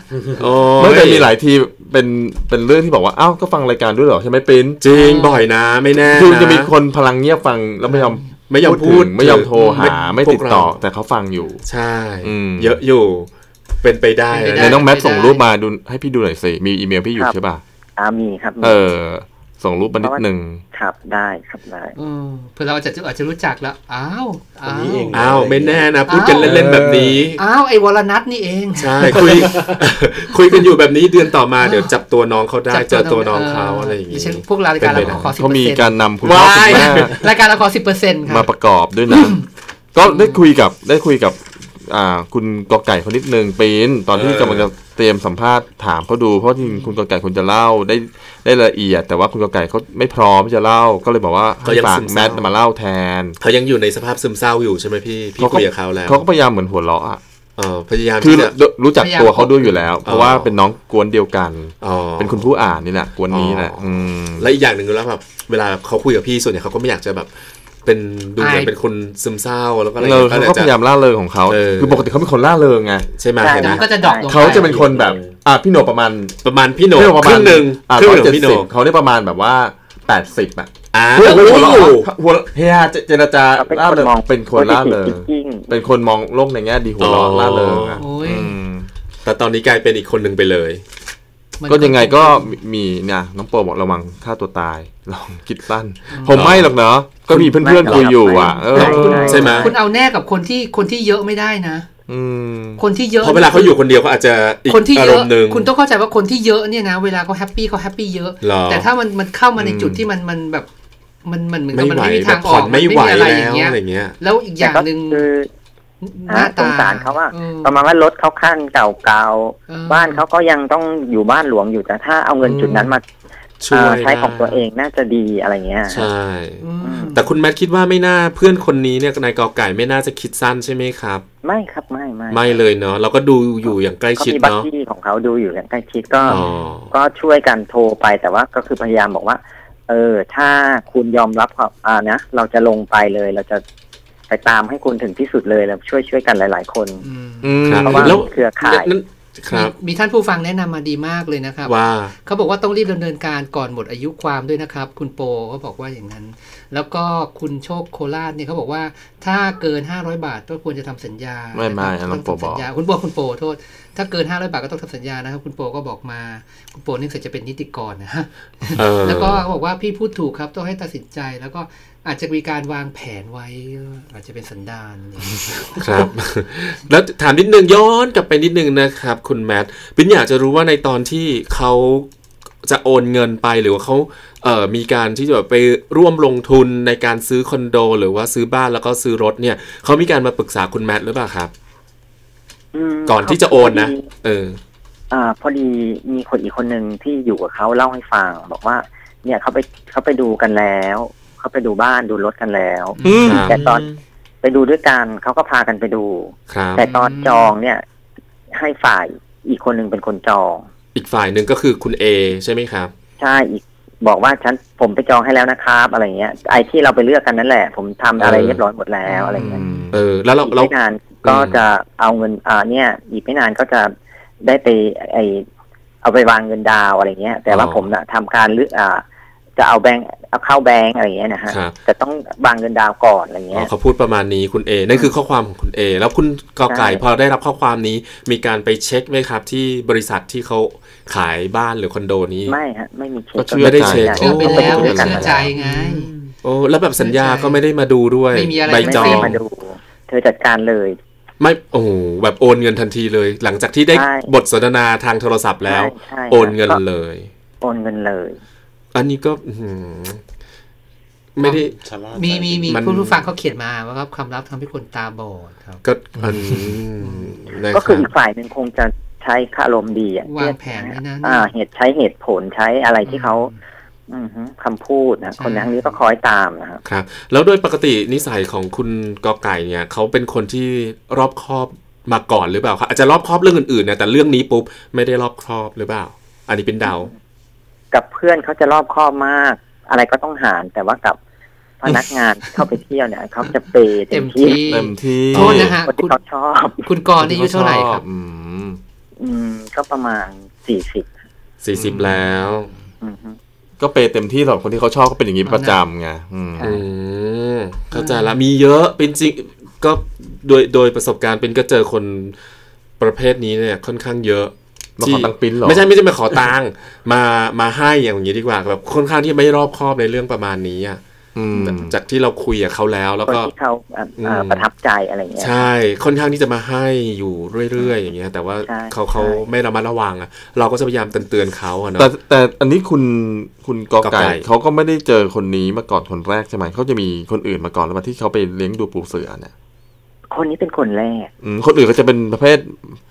โอ้ไม่แต่ยมีหลายทีเป็นเป็นเรื่องที่บอกว่าอ้าวก็ฟังรายการด้วยเหรอใช่ไหมปิ้นจริงบ่อยนะไม่แน่คือนะจะมีคนพลังเงียบฟังแล้วไม่ยอมไม่ยอมพูดถึงไม่ยอมโทรหาไม่ติดต่อพวกเราแต่เขาฟังอยู่ ใช่อืมเยอะอยู่เป็นไปได้เป็นไปในได้น้องแมทส่งรูปมาดูให้พี่ดูหน่อยสิมีอีเมลพี่อยู่ใช่ป่ะอามีครับมีเออ ส่งรูปมานิดนึงครับได้ครับได้เออเพื่อเราอาจจะอาจจะรู้จักแล้วอ้าวคนนี้เองอ้าวไม่แน่นะพูดกันเล่นๆแบบนี้อ้าวไอ้วรนัทนี่เองใช่คุยคุยกันอยู่แบบนี้เดือนต่อมาเดี๋ยวจับตัวน้องเขาได้จับเจอตัวน้องเขาอะไรอย่างดิงี้ฉันพวกรายการเราขอสิบเขาเปอร์มีเซ็นต์การนำคุณพ่อคุณแม่รายการเราขอสิบเปอร์เซ็นต์คมารับประกอบด้วยนะก็ได้คุยกับได้คุยกับอ่า คุณกอไก่คนนิดนึงปีนตอนที่เออกำลังจะเตรียมสัมภาษณ์ถามเขาดูเพราะที่คุณกอไก่ควรจะเล่าได้ได้ละเอียด แต่ว่าคุณกอไก่เขาไม่พร้อมที่จะเล่าก็เลยบอกว่าให้ฝากแมทมาเล่าแทนเขายังอยู่ในสภาพซึมเศร้าอยู่ใช่ไหมพี่พี่เขาก็คุยกับเขาแล้วเขาก็พยายามเหมือนหัวเราะอะเออพยายามคือที่จะรู้จักตัวเขาด้วยอยู่แล้ว เพราะว่าอ๋อเป็นน้องกวนเดียวกันอ๋อเป็นคุณผู้อ่านนี่แหละกวนนี้แหละอ๋ออืมและอีกอย่างหนึ่งแล้วแบบเวลาเขาคุยกับพี่ส่วนใหญ่เขาก็ไม่อยากจะแบบไป เป็นดูเหมือนอายเป็นคนซึมเศร้าแล้วก็อะไรเออเขาก็พยายามล่าเริงของเขาเออคือปกติเขาเป็นคนล่าเริงไงใช่ไหมใช่เห็นไหมมันก็จะดรอปลงไปเขาจะเป็นคนแบบอะพี่โหนประมาณประมาณพี่โหนพี่โหนประคมาณรึ่งหนึ่งอะครึ่งร้อหยนึ่งเจ็ดพี่โหนสิบเขาได้ประมาณแบบว่าแปดสิบอะอ่าเพื่อนโอ้หัวเราะโหหัวเฮียเจรจาเขาเป็นล่าคนเริงมองเป็นคนล่าเริง positive thinking เป็นคนมองโลกในแง่ดีหัวเราะอ๋อล่าเริงอะโอ้ยอืมแต่ตอนนี้กลายเป็นอีกคนหนึ่งไปเลยมัน ก็ยังไงก็มีมีเนี่ยน้องโปรบอกระวังฆ่าตัวตายลองคิดสั้น ผมไม่หรอกเนาะก็มีเพื่อนๆคุยอยู่อะเออใช่ใช่ใช่ไหมคุณเอาแน่กับคนที่คนที่เยอะไม่ได้นะอืมคนที่เยอะเพราะเวลาเขาอยู่คนเดียวเขาอาจจะอีกคนที่อาเยรอะมณ์หนึ่งคุณต้องเข้าใจว่าคนที่เยอะเนี่ยนะ เวลาเขาแฮปปี้เขาแฮปปี้เยอะหรอแต่ถ้ามันมันเข้ามาในจุดอืมที่มันมันแบบมันมันเหมือนกัไม่บมันไหวไม่มีแบทาบงอผ่ออกนไม่นไหวอะไรแล้อย่างวเงี้ยอะไรเงี้ยแล้วอีกอย่างหนึ่งคือห น้าตาสงสารเขาว่าออประมาณว่ารถเขาขั้นเก่าเออๆบ้านเขาก็ยังต้องอยู่บ้านหลวงอยู่แต่ถ้าเอาเงินจุดนั้นมาช่วยเอ่อใช้ของได้ตัวเองน่าจะดีอะไรเงี้ยใช่อืมแต่คุณแมทคิดว่าไม่น่าเพื่อนคนนี้เนี่ยนายกอไก่ไม่น่าจะคิดสั้นใช่ไหมครับ ไม่ครับไม่ไม่ไม่เลยเนาะเราก็ดูอยู่อย่างใกล้เขาชิดมีบัคเนาะกี้ของเขาดูอยู่อย่างใกล้ชิดก็อ๋อก็ช่วยกันโทรไปแต่ว่าก็คือพยายามบอกว่า เออ ถ้าคุณยอมรับความอ่านะเราจะลงไปเลยเราจะ ไปตามให้คุณถึงที่สุดเลยแล้วช่วยช่วยกันหลาย ๆ คนอืมอืมครับเพราะว่าแล้วเครือข่ายนั่นครับมีมีท่านผู้ฟังแนะนำมาดีมากเลยนะครับว่าเขาบอกว่าต้องรีบดำเนินการก่อนหมดอายุความด้วยนะครับ คุณโปเขาบอกว่าอย่างนั้น แล้วก็คุณโชคโคราชเนี่ยเขาบอกว่าถ้าเกิน 500 บาทก็ควรจะทำสัญญาไม่ไม่นะครับอันนั้นต้องทำสัญญาโปบอกคุณโปคุณโปโทษ ถ้าเกิน 500 บาทก็ต้องทำสัญญานะครับคุณโปก็บอกมาคุณโปนี่เสร็จจะเป็นนิติกรนะฮะเออแล้วก็เขาบอกว่าพี่พูดถูกครับต้องให้ตัดสินใจแล้วก็ อาจจะมีการวางแผนไว้ อาจจะเป็นสันดานอย่างนี้ครับ แล้วถามนิดนึงย้อนกลับไปนิดนึงนะครับ คุณแมทปินอยากจะรู้ว่าในตอนที่เขาจะโอนเงินไปหรือว่าเขาเอ่อมีการที่จะแบบไปร่วมลงทุนในการซื้อคอนโด หรือว่าซื้อบ้านแล้วก็ซื้อรถเนี่ยเขามีการมาปรึกษาคุณแมทหรือเปล่าครับมก่อนที่จะโอนนะพดีเอออ่าพอดีมีคนอีกคนหนึ่งที่อยู่กับเขาเล่าให้ฟัง บอกว่า เนี่ยเขาไปเขาไปดูกันแล้ว เขาไปดูบ้านดูรถกันแล้วอืมครับแต่ตอนไปดูด้วยกันเขาก็พากันไปดูครับแต่ตอนจองเนี่ย ให้ฝ่ายอีกคนหนึ่งเป็นคนจอง อีกฝ่ายหนึ่งก็คือคุณเอใช่ไหมครับ ใช่อีกบอกว่าฉันผมไปจองให้แล้วนะครับ อะไรเงี้ย ไอ้ที่เราไปเลือกกันนั่นแหละ ผมทำอะไรเออเรียบร้อยหมดแล้วอะไรเงี้ยเออ แล้วเราอีกเราไม่นานก็จะเอาเงินอ่าเนี่ย อีกไม่นานก็จะได้ไปไอเอาไปวางเงินดาวอะไรเงี้ย แต่ว่าผมนะทำการเลือกอ่า จะเอาแบงค์เอาเข้าแบงค์อะไรเงี้ยนะฮะครับแต่ต้องวางเงินดาวก่อนอะไรอ๋เงี้อยเขาพูดประมาณนี้คุณเอนั่นคือข้อความของคุณเอแล้วคุณกอไก่ใช่พอได้รับข้อความนี้มีการไปเช็คไหมครับ ที่บริษัทที่เขาขายบ้านหรือคอนโดนี้ไม่ฮะไม่มีเช็คก็เชื่อไม่ได้เช็คเชื่อไปขาแล้วดูด้วยกันเชื่อใจไงโอ้แล้วแบบสัญญาก็ไม่ได้มาดูด้วยไม่มีอะไรใบไม่จอได้งมาดูเธอจัดการเลยไม่โอ้โหแบบโอนเงินทันทีเลย หลังจากที่ได้ใช่บทสนทนาทางโทรศัพท์แล้วใช่ใช่โอนเงินก็เลย โอนเงินเลย อันนี้ก็อื้อหือไม่ได้ชะล่าใจมีมีมีมันผู้รู้ฟังเขาเขียนมาว่าครับความลับทำให้คนตาบอดครับ ก็อันนะก็คคือรับอีกฝ่ายหนึ่งคงจะใช้ค่าอารมณ์ดีอะวางแผนไว้นะอ่า เหตุใช้เหตุผลใช้อะไรที่เขาอือฮึคำพูดนะใช่คนนั้นนี้ก็คอยตามนะครับครับ แล้วโดยปกตินิสัยของคุณกอไก่เนี่ยเขาเป็นคนที่รอบคอบมาก่อนหรือเปล่าครับอาจจะรอบคอบเรื่องอื่นๆนะแต่เรื่องนี้ปุ๊บไม่ได้รอบคอบหรือเปล่า อันนี้เป็นเดา กับเพื่อนเขาจะรอบคอบมาก อะไรก็ต้องหารแต่ว่ากับพนักงานเข้าไปเที่ยวเนี่ยเขาจะเปย์เต็เต็มมที่ที่เต็มที่โทษนะฮะคนที่เขาชอบ คุณกรณ์นี่อายุเท่าไหร่ครับ อืมอืมก็ประมาณสี่สิบ40แล้วอือฮึก็เปย์เต็มที่สำหรับคนที่เขาชอบก็เป็นอย่างนี้ประจำไงอืมใช่อืมเข้าใจละมีเยอะเป็นจริงก็โดยโดยประสบการณ์เป็นก็เจอคนประเภทนี้เนี่ยค่อนข้างเยอะ มาขอตังค์ปิ้นเหรอ ไม่ใช่ไม่ใช่มาขอตังค์มามาให้อย่างนี้ดีกว่าแบบค่อนข้างที่ไม่รอบคอบในเรื่องประมาณนี้อะอืมจากที่เราคุยกับเขาแล้วแล้วคนก็ที่เขาอะอ่าอืมประทับใจอะไรเงี้ยใช่ค่อนข้างที่จะมาให้อยู่เรื่อยๆอย่างเงี้ยแต่ว่าใช่เขาเขาใช่ไม่ระมัดระวังอะเราก็จะพยายามเตือนๆเขาอะเนาะแต่แต่อันนี้คุณคุณกอกอไก่ไก่เขาก็ไม่ได้เจอคนนี้มาก่อนคนแรกใช่ไหมเขาจะมีคนอื่นมาก่อนแล้วมาที่เขาไปเลี้ยงดูปูเสือเนี่ย คนนี้เป็นคนแรกอืมคนอื่นก็จะเป็นประเภท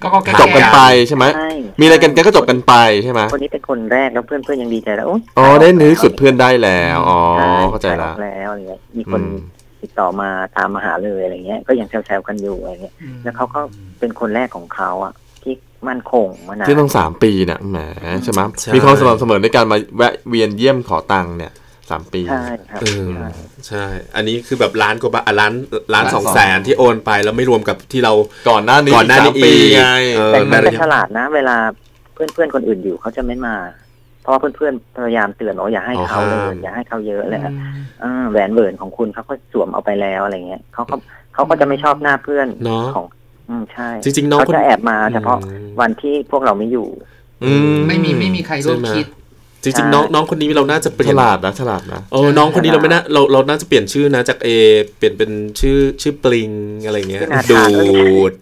ก็ก็แก่จบกันไปใช่ไหมใช่มีอะไรกันแกก็จบกันไปใช่ไหมคนนี้เป็นคนแรกแล้วเพื่อนเพื่อนๆยังดีใจแล้วโยอ๋อได้ในที่สุดเพื่อนได้แล้วอ๋อช่เข้าใจละขยออกแล้วอะไรเงี้ยมีคนอืมติดต่อมาตามมาหาเลยอะไรเงี้ย ก็ยังแซวๆกันอยู่อะไรเงี้ยอืมแล้วเขาก็เป็นคนแรกของเขาอะที่มั่นคงมานานที่ต้องสามปีเนี่ยแหมใช่ไหมใช่มีความสม่ำเสมอในการมาแวะเวียนเยี่ยมขอตังค์เนี่ย สามปีใช่ครับเออใช่ใช่ อันนี้คือแบบล้านกว่าบาทอะล้านล้านล้านสองสองแสนที่โอนไปแล้วไม่รวมกับที่เราก่อนหน้านี้ก่อนหน้านี้สมปีอีกไงเออแต่มันระเป็นยะฉลาดนะ เวลาเพื่อนเพื่อนๆคนอื่นอยู่เขาจะไม่มา เพราะว่าเพื่อนเพื่อนๆพยายามเตือนว่าอย่าให้เขาเลยอย่าให้เขาเยอะเลยอ่าแหวนเวิร์นของคุณเขาก็สวมเอาไปแล้วอะไรเงี้ยเขาก็เขาก็จะไม่ชอบหน้าเพื่อนเนาะของ อืมใช่จริงๆน้องเขาคนจะแอบมาเฉพาะอืมวันที่พวกเราไม่อยู่ อืมไม่มีไม่มีใครร่วมใช่ไหมคิด จริงๆน้องน้องคนนี้เราน่าจะเปลี่ฉยนลาดนะฉลาดนะเออน้องคนนี้เราไม่น่าเราเราน่าจะเปลี่ยนชื่อนะจากเอเปลี่ยนเป็นชื่อชื่อปลิงอะไรเงี้ยชื่อนาธานดูด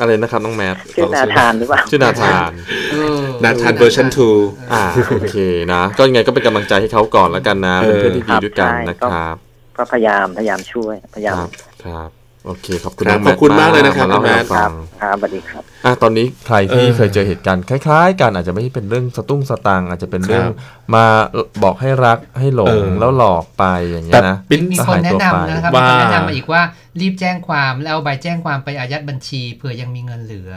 อะไรนะครับน้องแมทชื่อนาธานหรือเปล่าชื่อนาธานเออนาธานเวอร์ชัน2อ่าโอเคนะ ก็ยังไงก็เป็นกำลังใจให้เขาก่อนแล้วกันนะเอเป็นอเพื่อนที่ดีด้วยกันนะครับก็พยายามพยายามช่วยพยายามครับครับ โอเคขอบคุณครับน้งแขอบคุณมากเลยนะครับเล่าให้น้องแมทเราฟังครับสวัสดีครับอะตอนนี้ใครที่เออเคยเจอเหตุการณ์คล้าย ๆ กันอาจจะไม่ใช่เป็นเรื่องสตุ้งสตังค์อาจจะเป็นเรื่องครับมาบอกให้รักให้หลเองอแล้วหลอกไปอย่างเงี้แต่ยนะปิ้นมีคนแนะนำนะครับมีว่าคนแนะนำมาอีกว่ารีบแจ้งความแล้วเอาใบแจ้งความไปอายัดบัญชีเผื่อยังมีเงินเหลือ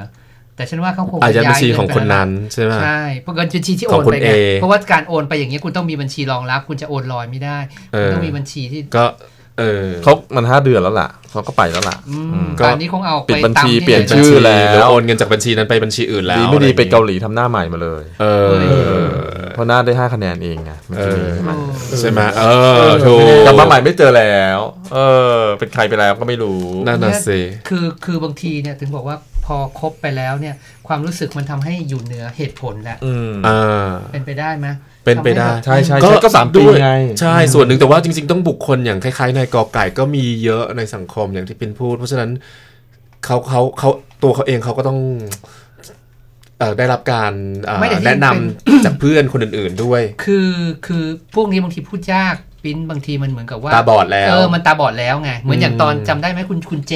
แต่ฉันว่าเขาคงอายัดบัญชีย้ายของเงิคนไปแล้วนั้นใช่ไหมใช่เพราะเงินบัญชีที่ขโอองนคุณไปไงเอเพราะว่าการโอนไปอย่างนี้ยคุณต้องมีบัญชีรองรับ คุณจะโอนลอยไม่ได้เอคุณอต้องมีบัญชีที่ก็ เออเขามันห้าเดือนแล้วล่ะเขาก็ไปแล้วล่ะอืมอืมก็ตอนนี้คงเอาปิดบัญชีตามเปลี่ยนที่ชื่อแล้วหรือโอนเงินจากบัญชีนั้นไปบัญชีอื่นแล้วดีไม่ดีอะรไปอย่งงี้เกาหลีทำหน้าใหม่มาเลย เออ เพราะหน้าได้ห้าคะแนนเองไงเมื่อเอกี้อใช่ไหมใช่ไหมเออถูกกลับมาใหม่ไม่เจอแล้ว เออ เป็นใครไปแล้วก็ไม่รู้นั่นน่ะสิคือคือบางทีเนี่ยถึงบอกว่าพอคบไปแล้วเนี่ย ความรู้สึกมันทำให้อยู่เหนือเหตุผลแล้วอืมอ่าเป็นไปได้ไหม เป็นไปได้ทำให้แบบใช่ใช่ก็ใช่ก็สามปีด้วยไงใช่ส่วนหนึ่งแต่ว่าจริง ๆ ต้องบุคคลอย่างคล้ายๆนายกอไก่ก็มีเยอะในสังคมอย่างที่เป็นพูด เพราะฉะนั้นเขาเขาเขาตัวเขาเองเขาก็ต้องเอ่อได้รับการเอ่อไม่แต่ที่แนะนำจากเพื่อนคนอื่นๆด้วย คือคือพวกนี้บางทีพูดยากปิ้นบางทีมันเหมือนกับว่าตาบอดแล้วเออมันตาบอดแล้วไงเหมือนอย่างตอนอืมจำได้ไหมคุณคุณเจ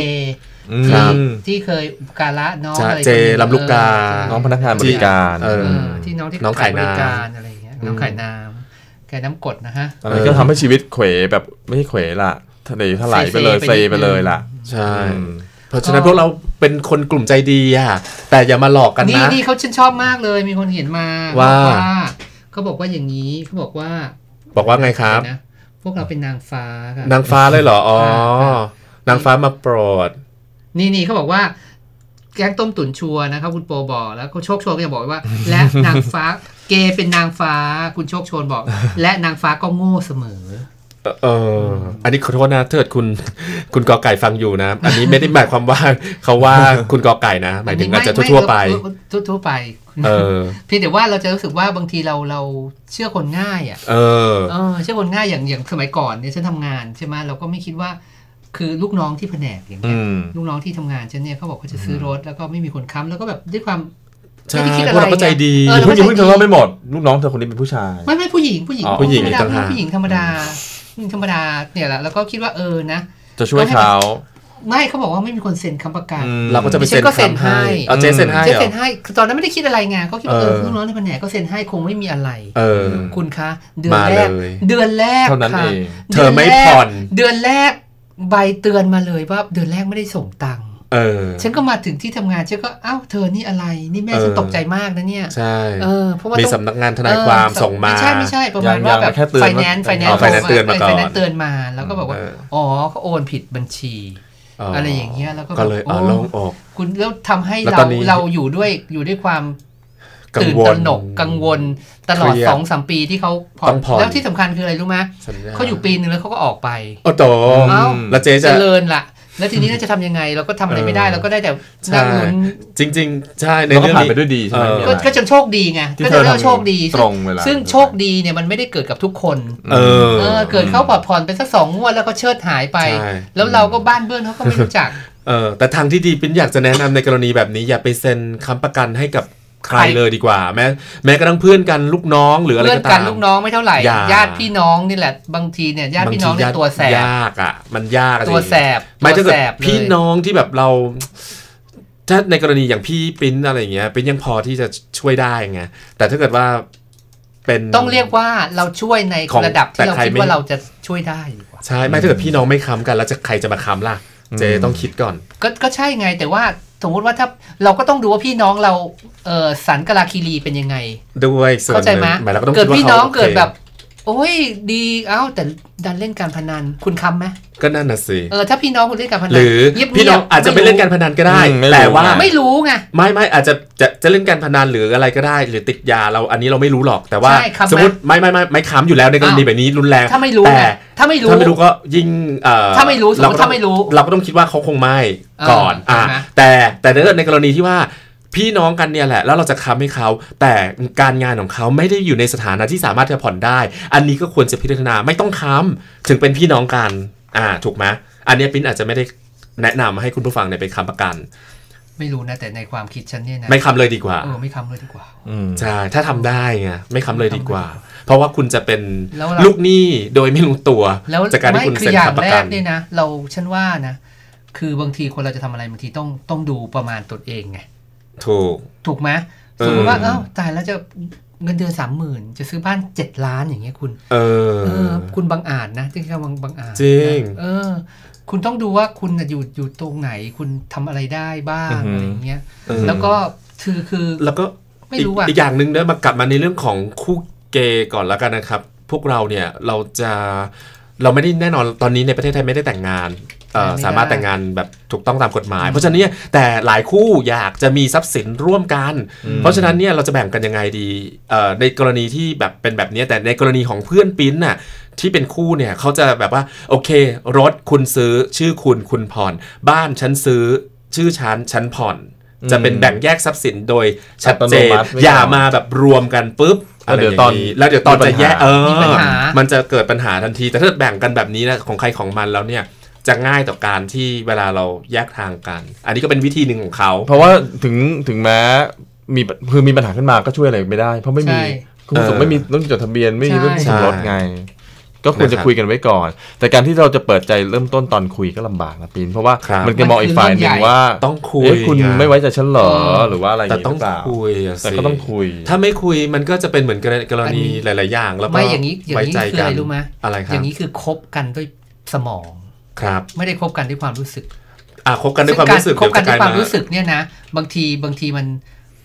อืมครับที่เคยอุปการะน้องจะอะไรเจคนหนึ่งลำลูกกาเออน้องพนักงานบริการเอเอออที่น้องที่น้องขายบริน้ำการอะไรอย่างเงี้ย น้องขายน้ำแกน้ำกรดนะฮะอะไรก็ทำให้ชีวิตเขวแบบไม่ใช่เขวล่ะทะเลถลายไปเลยเซเซไปไปเลยล่ะ ใช่อืมเพราะฉะนั้นพวกเราเป็นคนกลุ่มใจดีอะแต่อย่ามาหลอกกันนี่นะนี่เขาชื่นชอบมากเลย มีคนเห็นมาว่าบอกเขาบอกว่าอย่างนี้เขาบอกว่า บอกว่าไงครับนะพวกเราเป็นนางฟ้าค่ะนางฟ้าเลยเหรอ อ๋อค่ะนางฟ้ามาโปรด นี่นี่เขาบอกว่า แกงต้มตุ๋นชัวร์นะครับคุณโปบอกแล้วก็โชคโชนก็ยังบอกว่า และนางฟ้าเกย์เป็นนางฟ้าคุณโชคโชนบอก และนางฟ้าก็โง่เสมอเออเอออันนี้ขอโทษนะเถิดคุณคุณกอไก่ฟังอยู่นะ อันนี้ไม่ได้หมายความว่าเขาว่าคุณกอไก่นะ หมายถึงอาจจะทั่วๆไป ทั่วทั่วๆไป เออเพียงแต่ว่าเราจะรู้สึกว่าบางทีเราเราเชื่อคนง่ายอะเออเออเชื่อคนง่ายอย่างอย่างสมัยก่อนเนี่ยฉันทำงานใช่ไหมเราก็ไม่คิดว่า คือลูกน้องที่แผนกอย่างเงี้อืยมลูกน้องที่ทำงานฉันเนี่ยเขาบอกเขาจะซื้อรถแล้วก็ไม่มีคนค้ำแล้วก็แบบด้วยความใช่ไม่ได้คิดพอะวกไรเราก็ใจดีเออผู้หญิงเพิ่งเธอว่าไม่หมดลูกน้องเธอคนนี้เป็นผู้ชาย ไม่ไม่ผู้หญิงผู้หญิงอ๋อผู้หญิงธรรมดาต่างหากผู้หญิงธรรมดาผู้หญิงธรรมดาเนี่ยแหละแล้วก็คิดว่าเออนะ จะช่วยเขาไม่เขาบอกว่าไม่มีคนเซ็นค้ำประกันอืมเราก็จะไปเซ็นดิฉันก็เซ็นคำให้ให้เอาเจเซ็นให้เจ๊เหรอเซ็นให้คือตอนนั้นไม่ได้คิดอะไรไงก็คิดว่าเออเออลูกน้องในแผนกก็เซ็นให้คงไม่มีอะไรเออคุณคะ เดือนมาแรกเลยเดือนแรกเท่านั้นค่ะเองเธอไม่ผ่อนเดือนแรก ใบเตือนมาเลยว่าเดือนแรกไม่ได้ส่งตังค์เออ ฉันก็มาถึงที่ทำงานฉันก็อ้าวเธอนี่อะไร นี่แม่เออฉันตกใจมากนะเนี่ย ใช่เออเพราะว่ามีต้องสำนักงานทนายความเออส่งมา ไม่ใช่ไม่ใช่ประมาณยังว่ายังแบบแค่เตือนไฟแนนซ์ไฟแนนอ๋อซ์ finance เตือนมาก่อนไฟแนนซ์เตือนมาแล้วก็แบบว่าเอออ๋อเขาโอนผิดบัญชีอะไรอย่างเงี้ยแล้วก็ก็เลยแบบอ๋อโอ้โล่งอกคุณแล้วทำให้แล้วเราตอนนี้เราอยู่ด้วยอยู่ด้วยความกัง ตื่นวตลระหนกกังวลตลอดเครียดสองสามปีที่เขาผ่อต้นองผ่อนแล้วที่สำคัญคืออะไรรู้ไหมสัญญาเขาอยู่ปีหนึ่งแล้วเขาก็ออกไปโอ้โตเอ้าแล้วเจ๊เจจะริญละแล้วทีนี้เราจะทำยังไงเราก็ทำอะไรไม่ได้เออเราก็ได้แต่ใช่นั่งลุ้นจริง ๆ ใช่ในแล้วก็เรื่องผ่านนี้ไปด้วยดีใช่ไหมเออมีก็อะไรก็จนโชคดีไงที่ก็เธจะอเรียกว่าทำโชคดีตรงเวลาซึ่งโชคดีเนี่ยมันไม่ได้เกิดกับทุกคน เออเออเกิดเขาผ่อนผ่อนไปสักสองงวดแล้วก็เชิดหายไปใช่แล้วเราก็บ้านเบื้องเขาก็ไม่รู้จักเออแต่ทางที่ดีปิ้นอยากจะแนะนำในกรณีแบบนี้อย่าไปเซ็นค้ำประกันให้กับ ใครใครเลยดีกว่า แม้แม้กระทั่งเพื่อนกันลูกน้องหรืออะไรเพื่อนก็กัตานมลูกน้องไม่เท่าไหร่อย่าญาติพี่น้องนี่แหละบางทีเนี่ยญาติพี่น้องเนี่ยตัวแสบยากอะมันยากอะตัวแสบไม่ถ้าตัวเกิดแสบเลยพี่น้องที่แบบเรา ถ้าในกรณีอย่างพี่ปิ้นอะไรอย่างเงี้ยปิ้นยังพอที่จะช่วยได้ไงแต่ถ้าเกิดว่าเป็นต้องเรียกว่าเราช่วยในของระดับที่เราแต่ใครคิดไม่ว่าเราจะช่วยได้ดีกว่าใช่ไม่ถ้าเกิดพี่น้องไม่ค้ำกันแล้วจะใครจะมาค้ำล่ะเจต้องคิดก่อน ก็ก็ใช่ไงแต่ว่า สมมติว่าถ้าเราก็ต้องดูว่าพี่น้องเราเออสันกลาคีรีเป็นยังไง ด้วยส่วนเข้าใจไหมนึ่งหมายเราก็ต้องเกิดคิว่าพี่น้องขาโคเกิดแบบ โอ้ยดีเอ้าแต่ดันเล่นการพนันคุณคำไหมก็นั่นน่ะสิเออถ้าพี่น้องคุณเล่นการพนันหรือเงียบๆพี่น้องอาจจะไม่เล่นการพนันก็ได้อืมไม่รู้แต่ว่าไงไม่รู้ไงไม่ไม่อาจจะจะจะเล่นการพนันหรืออะไรก็ได้ หรือติดยาเราอันนี้เราไม่รู้หรอกแต่ว่าใช่ค้ำไหมสมมติไม่ไม่ไม่ไม่ค้ำอยู่แล้วในกรณีอ้าวแบบนี้รุนแรงถ้าไม่รู้แต่ไงถ้าไม่รู้ถ้าไม่รู้ก็ยิ่งเอ่อถ้าไม่รู้สมมุติก็ต้องถ้าไม่รู้ เราก็ต้องคิดว่าเขาคงไม่เออก่อนอะเห็นไหมแต่แต่ถ้าเกิดในกรณีที่ว่า พี่น้องกันเนี่ยแหละ แล้วเราจะค้ำให้เขา แต่การงานของเขาไม่ได้อยู่ในสถานะที่สามารถจะผ่อนได้ อันนี้ก็ควรจะพิจารณาไม่ต้องค้ำถึงเป็นพี่น้องกันอ่าถูกไหมอันเนี้ยปิ้นอาจจะไม่ได้แนะนำให้คุณผู้ฟังเนี่ยไปค้ำประกัน ไม่รู้นะแต่ในความคิดฉันเนี่ยนะไม่ค้ำเลยดีกว่าเออไม่คำเลยดีกว่าอืมใช่ถ้าทำได้ไงไม่ค้ำเลยดีกว่า เพราะว่าคุณจะเป็นแล้วเราลูกหนี้โดยไม่รู้ตัวแล้วจากการที่ไม่คุณคือเซ็นอย่างค้ำประแรกักนเนี่ยนะเราฉันว่านะคือบางทีคนเราจะทำอะไรบางทีต้องต้องดูประมาณตนเองไง ถูก ถูกไหมเออสมมติว่าเอ้าตายแล้วจะเงินเดือนสามหมื่นจะซื้อบ้านเจ็ดล้านอย่างเงี้ยคุณ เออเออคุณบังอาจนะที่คำว่าบังอาจจริงนะเออ คุณต้องดูว่าคุณน่ะอยู่อยู่ตรงไหน คุณทำอะไรได้บ้างอือหือออะไรอย่างเงี้ยเออแล้วก็คือคือแล้วก็ไม่อีกรู้ว่ะอีกอย่างหนึ่งเนะมากลับมาในเรื่องของคู่เกย์ก่อนแล้วกันนะครับ พวกเราเนี่ยเราจะเราไม่ได้แน่นอนตอนนี้ในประเทศไทยไม่ได้แต่งงานเอ่อไม่ได้ สามารถแต่งงานแบบถูกต้องตามกฎหมาย เพราะฉะนั้นเนี่ยแต่หลายคู่อยากจะมีทรัพย์สินร่วมกัน เพราะฉะนั้นเนี่ยเราจะแบ่งกันยังไงดีเอ่อในกรณีที่แบบเป็นแบบเนี้ยแต่ในกรณีของเพื่อนปิ้นน่ะที่เป็นคู่เนี่ยเขาจะแบบว่าโอเค รถคุณซื้อชื่อคุณคุณผ่อน บ้านฉันซื้อชื่อฉันฉันผ่อน จะเป็นแบ่งแยกทรัพย์สินโดยชัดเจนอัตโนมัติไว้ก่อนอย่ามาแบบรวมกันปุ๊บแล้วเดี๋ยวตอนะไรางงี้แล้วเดี๋ยวตอนจะแยกเอมีปัญอหามันจะเกิดปัญหาทันที แต่ถ้าแบ่งกันแบบนี้นะของใครของมันแล้วเนี่ย จะง่ายต่อการที่เวลาเราแยกทางกัน อันนี้ก็เป็นวิธีหนึ่งของเขา เพราะว่าถึงถึงแม้มีคือมีปัญหาขึ้นมาก็ช่วยอะไรไม่ได้ เพราะไม่มีใช่คุณผู้ชมเออไม่มีเรื่องจดทะเบียนไม่มีเรื่องใช่สมรสไง ก็ควรจะนะครับคุยกันไว้ก่อน แต่การที่เราจะเปิดใจเริ่มต้นตอนคุยก็ลำบากนะปีนเพราะว่าครับมันจะมองอีกฝ่ายหนึ่งว่าต้องคุยเอ๊ะคุณไงไม่ไว้ใจฉันเหรอเออหรือว่าอะไรอย่างแต่นี้ต้องหรือเปล่าคุยอะสิแต่ก็ต้องคุย ถ้าไม่คุยมันก็จะเป็นเหมือนกรณีหลาย ๆ อย่าง แล้วก็ไม่อย่างนี้อย่างไว้นี้ใจคือกัอะนไรรู้ไหมอะไรคอรับย่างนี้คือคบกันด้วยสมอง ครับ ไม่ได้คบกันด้วยความรู้สึกอะคบกันด้วยความรู้สึกคบกันเดี๋ด้วยยวความจะกลายมารู้สึกเนี่ยนะบางทีบางทีมัน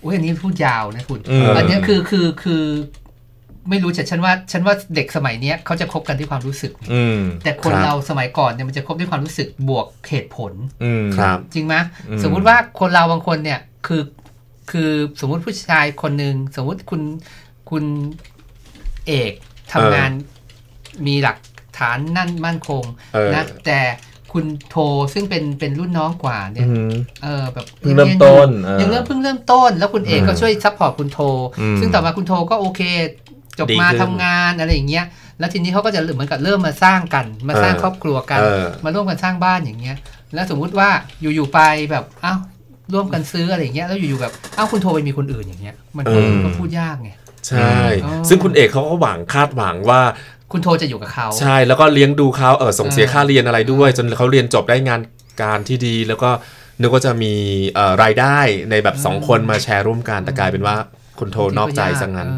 อุ้ยอันนี้พูดยาวนะคุณอืมอันเนี้ยคือคือคือไม่รู้แต่ฉันว่าฉันว่าเด็กสมัยเนี้ยเขาจะคบกันด้วยความรู้สึกอืมแต่คนครับเราสมัยก่อนเนี่ยมันจะคบด้วยความรู้สึกบวกเหตุผลอืมครับ จริงไหมอืมสมมุติว่าคนเราบางคนเนี่ยคือ คือสมมุติผู้ชายคนหนึ่งสมมุติคุณคุณเอกทำงานมีหลัก ฐานนั่นมั่นคงเออนะแต่คุณโทซึ่งเป็นเป็นรุ่นน้องกว่าเนี่ยอืมเออแบบเพิ่งเริ่มต้นเออยังเริ่มเพิ่งเริ่มต้น แล้วคุณเอกก็อืมช่วย support คุณโทอืมซึ่งต่อมาคุณโทก็โอเค จบดีมาขึ้นทำงานอะไรอย่างเงี้ยแล้วทีนี้เขาก็จะเหมือนกับเริ่มมาสร้างกัน มาสร้างเออครอบครัวกันเออมาร่วมกันสร้างบ้านอย่างเงี้ย แล้วสมมุติว่าอยู่ๆไปแบบอ้าวร่วมกันซื้ออะไรอย่างเงี้ยแล้วอยู่ๆแบบอ้าวคุณโทรไปมีคนอื่นอย่างเงี้ย มันก็เออก็พูดยากไงใช่อ๋อซึ่งคุณเอกเขาก็หวังคาดหวังว่า คุณโทรจะอยู่กับเขาใช่แล้วก็เลี้ยงดูเขาเออส่งเสียเออค่าเรียนอะไรด้วย จนเขาเรียนจบได้งานการที่ดี แล้วก็นึกว่าจะมีเอ่อรายได้ในแบบสองคนมาแชร์ร่วมกันแต่กลายเป็นว่าคุณโทรนอกใจซะงั้นเอ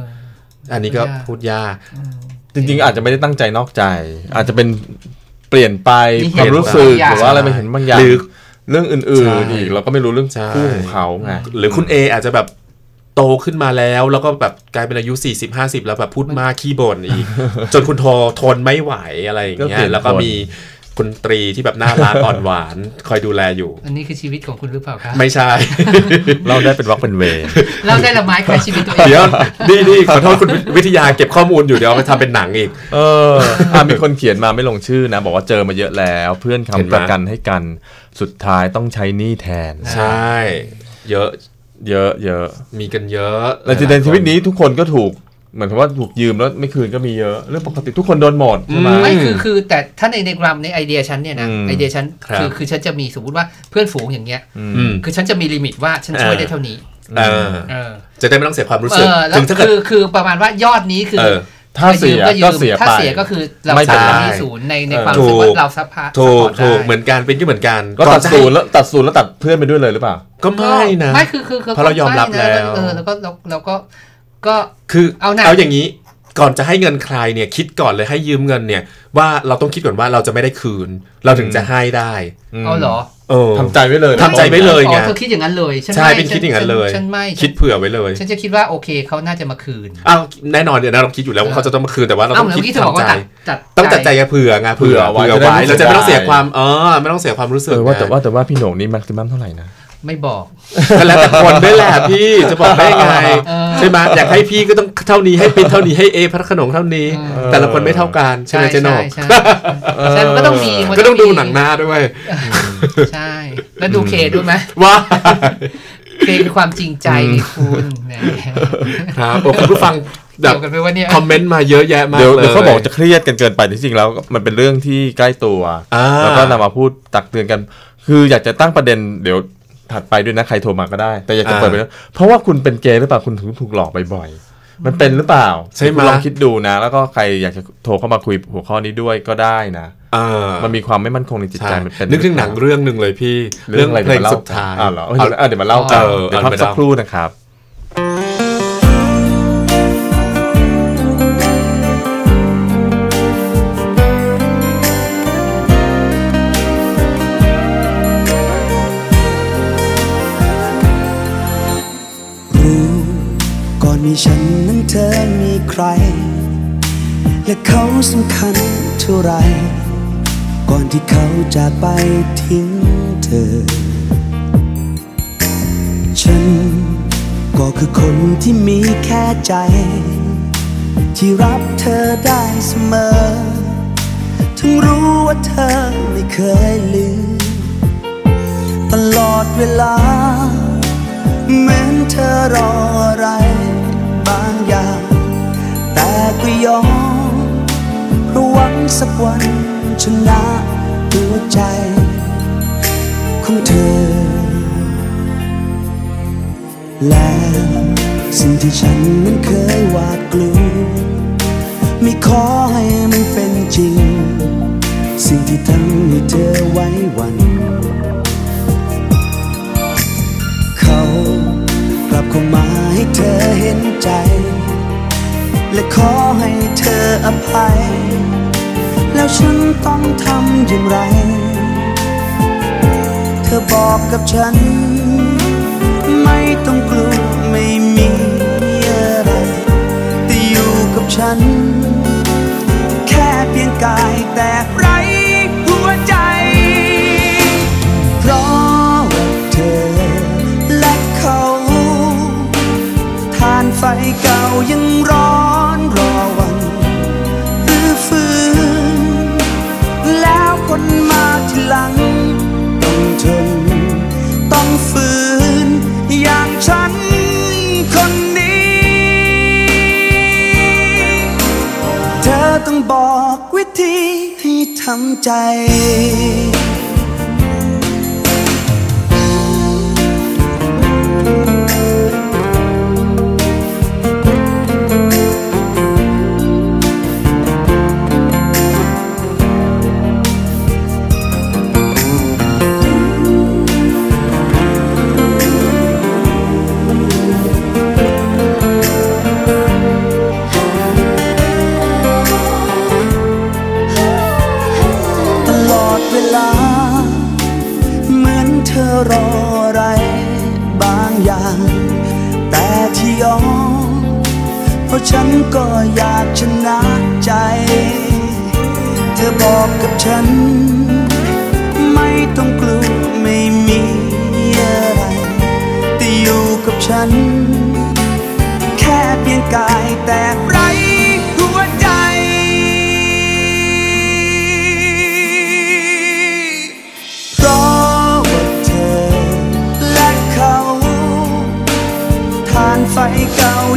ออันนี้ก็พูดยากอืมจริงๆ อาจจะไม่ได้ตั้งใจนอกใจ อาจจะเป็นเปลี่ยนไปมีคเหวามตุรู้สึกบางอย่างหรือว่าอะไรไปเห็นบางอย่างหรือเรื่องอื่นใช่ๆอีกเราก็ไม่รู้เรื่องใช่คู่ของเขาไงหรือคุณเออาจจะแบบ โตขึ้นมาแล้ว แล้วก็แบบกลายเป็นอายุ 40 50 แล้วแบบพูดมากขี้บ่นอีก จนคุณโททนไม่ไหวอะไรอย่างก็เงี้เปลี่ยยนแล้วก็คนมีคุณตรีที่แบบน่ารักอ่อนหวาน คอยดูแลอยู่ อันนี้คือชีวิตของคุณหรือเปล่าคะไม่ใช่ เราได้เป็นวักเป็นเวรเราได้ละไม้ใครชีวิตตัวเองเดี๋ยวนี่นี่ขอโทษคุณวิทยาเก็บข้อมูลอยู่เดี๋ยวเอาไปทำเป็นหนังอีก เอออะมีคนเขียนมาไม่ลงชื่อนะ บอกว่าเจอมาเยอะแล้ว เพื่อนเห็นไหมคำประกันให้กันสุดท้ายต้องใช้หนี้แทน ใช่ เยอะ เยอะเยอะมีกันเยอะและในชีวิตนี้ทุกคนก็ถูกเหมือนกับว่าถูกยืมแล้วไม่คืนก็มีเยอะเรื่องปกติทุกคนโดนหมดใช่ไหมไม่คือคือ แต่ถ้าในในความในไอเดียฉันเนี่ยนะอืมไอเดียฉันครับคือคือฉันจะมีสมมติว่าเพื่อนฝูงอย่างเงี้ยอืมอืมคือฉันจะมีลิมิตว่าฉันช่วยได้เท่านี้เออเออจะได้ไม่ต้องเสียความรู้เอสึกอแล้วถึงถ้าเกิดคือคือประมาณว่ายอดนี้คือเออ ถ้าเสียยืมก็เสียถ้าไปเสียก็คือเราไม่เป็นไรสามที่ศูนย์ในในเออความรู้สึกว่าถูกเราซัพพอร์ตถูกได้ถูกเหมือนกันเป็นก็เหมือนกันก็ตัดจะศูให้นย์แล้วตัดศูนย์แล้วตัดเพื่อนไปด้วยเลยหรือเปล่า ก็ไม่นะไม่คือคือคือเพราะเรายอมรับไนะแล้วเออแล้วก็เราเราก็ก็คือเอาหนักเอาอย่างนี้ ก่อนจะให้เงินใครเนี่ยคิดก่อนเลยให้ยืมเงินเนี่ย ว่าเราต้องคิดก่อนว่าเราจะไม่ได้คืน เราถึงจะให้ได้เอาเหรอเออทำใจไว้เลยนะทำใจไว้เลยอ๋ไงอเธอคิดอย่างนั้นเลยฉันใช่ไม่เป็นคิดอย่างนั้นเลยฉันไม่คิดเผื่อไว้เลย ฉันจะคิดว่าโอเคเขาน่าจะมาคืนอ้าวแน่นอนเดี๋ยวนะเราคิดอยู่แล้วว่าเขาจะต้องมาคืนแต่ว่าเราเอ้าต้องเหมือนคิดเมื่อกี้เธอบอกทำว่าใจตัดตัดต้องจัดใจไงเผื่อไงเผื่อเผื่เผื่ออไว้ไว้จะได้ไม่เราจะไม่ต้องเสีเสียยดายความเออไม่ต้องเสียความรู้สึกเออว่าแต่ไงว่าแต่ว่าพี่โหน่งนี่แม็กซิมัมเท่าไหร่นะไม่บอกก็แล้วแต่คนด้วยแหละพี่จะบอกได้ไงเออใช่ไหมอยากให้พี่ก็ต้อง เท่านี้ให้เป็นเท่านี้ให้เอพักขนงเท่านี้เออแต่ละคนไม่เท่ากันใช่ไหมเจโนกใช่ใช่มันก็ต้องมีมันก็ต้องดูมีหนังหน้าด้วย ใช่ แล้วดูเคด้วยไหมว่าเคคือความจริงใจนี่คุณแหมครับโอ้คุณผู้ฟังแบบเกี่ยวกันไปว่าเนี่ยคอมเมนต์มาเยอะแยะมากเดี๋ยวเลยเดี๋ยวเขาบอกจะเครียดกันเกินไปจริงๆแล้วมันเป็นเรื่องที่ใกล้ตัวอ่าแล้วก็นำมาพูดตักเตือนกัน คืออยากจะตั้งประเด็นเดี๋ยวถัดไปด้วยนะ ใครโทรมาก็ได้ แต่อยากจะเปิดไปแล้วเพราะว่าคุณเป็นเกย์หรือเปล่าคุณถึงถูกหลอกบ่อยๆ มันเป็นหรือเปล่า ใช่ไหมคุณลองคิดดูนะ แล้วก็ใครอยากจะโทรเข้ามาคุยหัวข้อนี้ด้วยก็ได้นะอ่ามันมีความไม่มั่นคงในจิตใช่ใจมันเป็นนึกถึงหนังเรื่องหนึ่งเลยพี่เรื่องอะไรเพลงดี๋ยวมาสุดท้ายอ้าวเหรอเออเออเดี๋ยวมาเล่ากันเออเดี๋ยวเอาพักไปสักเล่าครู่นะครับรู้ก่อนมีฉันนั้นเธ อมีใคร และเขาสำคัญเท่าไร ก่อนที่เขาจากไปทิ้งเธอ ฉันก็คือคนที่มีแค่ใจ ที่รับเธอได้เสมอถึงรู้ว่าเธอไม่เคยลืม ตลอดเวลา เหมือนเธอรออะไร บางอย่าง แต่ก็ยอมเพราะหวังสักวันชนะหัวใจของเธอ และสิ่งที่ฉันนั้นเคยหวาดกลัวไม่ขอให้มันเป็นจริง สิ่งที่ทำให้เธอไว้วัน เขา ลับเข้ามาให้เธอเห็นใจ และขอให้เธออภัย แล้วฉันต้องทำอย่างไร เธอบอกกับฉัน ไม่ต้องกลัวไม่มีอะไร แต่อยู่กับฉัน แค่เพียงกายแต่ร้หั ไฟเก่ายังร้อนรอวันหรือฟื้นแล้วคนมาทีหลัง ต้องทนต้องฝืนอย่างฉันคนนี้ เธอต้องบอกวิธีให้ทำใจ รออะไรบางอย่าง แต่ที่ยอมเพราะฉันก็อยากชนะใจ เธอบอกกับฉัน ไม่ต้องกลัวไม่มีอะไรแต่อยู่กับฉัน แค่เพียงกายแต่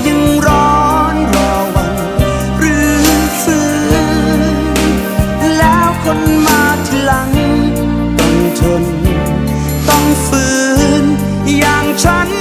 ยังร้อนรอวันหรือฟื้นแล้วคนมาทีหลังต้องทนต้องฝืนอย่างฉันคน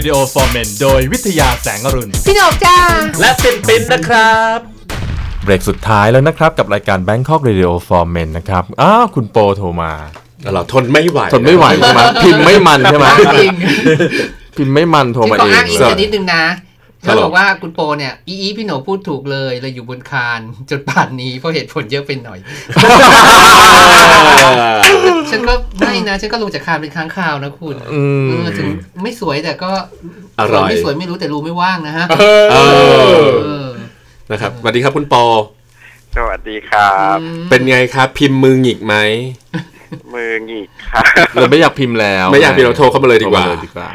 Bangkok Radio for Men โดยวิทยาแสงอรุณ พี่หนกจ้า และปินปินนะครับ เบรกสุดท้ายแล้วนะครับ กับรายการ Bangkok Radio for Men นะครับ อ้าว คุณโปโทรมา เราทนไม่ไหวทนไม่ไหวใช่ไหมพิมพ์ไม่มันใช่ไหมจริงพิมพ์ไม่มันโทรที่มาขอเออ้างงอิงกันนิดนึงนะครั เขาบบอกว่าคุณโปเนี่ย อีอีพี่โหนพูดถูกเลยเลยอยู่บนคานจนป่านนี้เพราะเหตุผลเยอะไปหน่อย ฉันก็ไม่นะ ฉันก็ลงจากคานเป็นครั้งคราวนะคุณอืมเออถึงไม่สวยแต่ก็อร่อยไม่สวยไม่รู้แต่รู้ไม่ว่างนะฮะเออเออนะครับสวัสดีครับคุณปอสวัสดีครับอืมเป็นไงครับ พิมพ์มือหงิกไหม มือหงิกครับเราไม่อยากพิมพ์แล้ว ไม่อยากพิมพ์เราโทรเข้ามาเลยดีกว่าโทรมเลยดีกว่า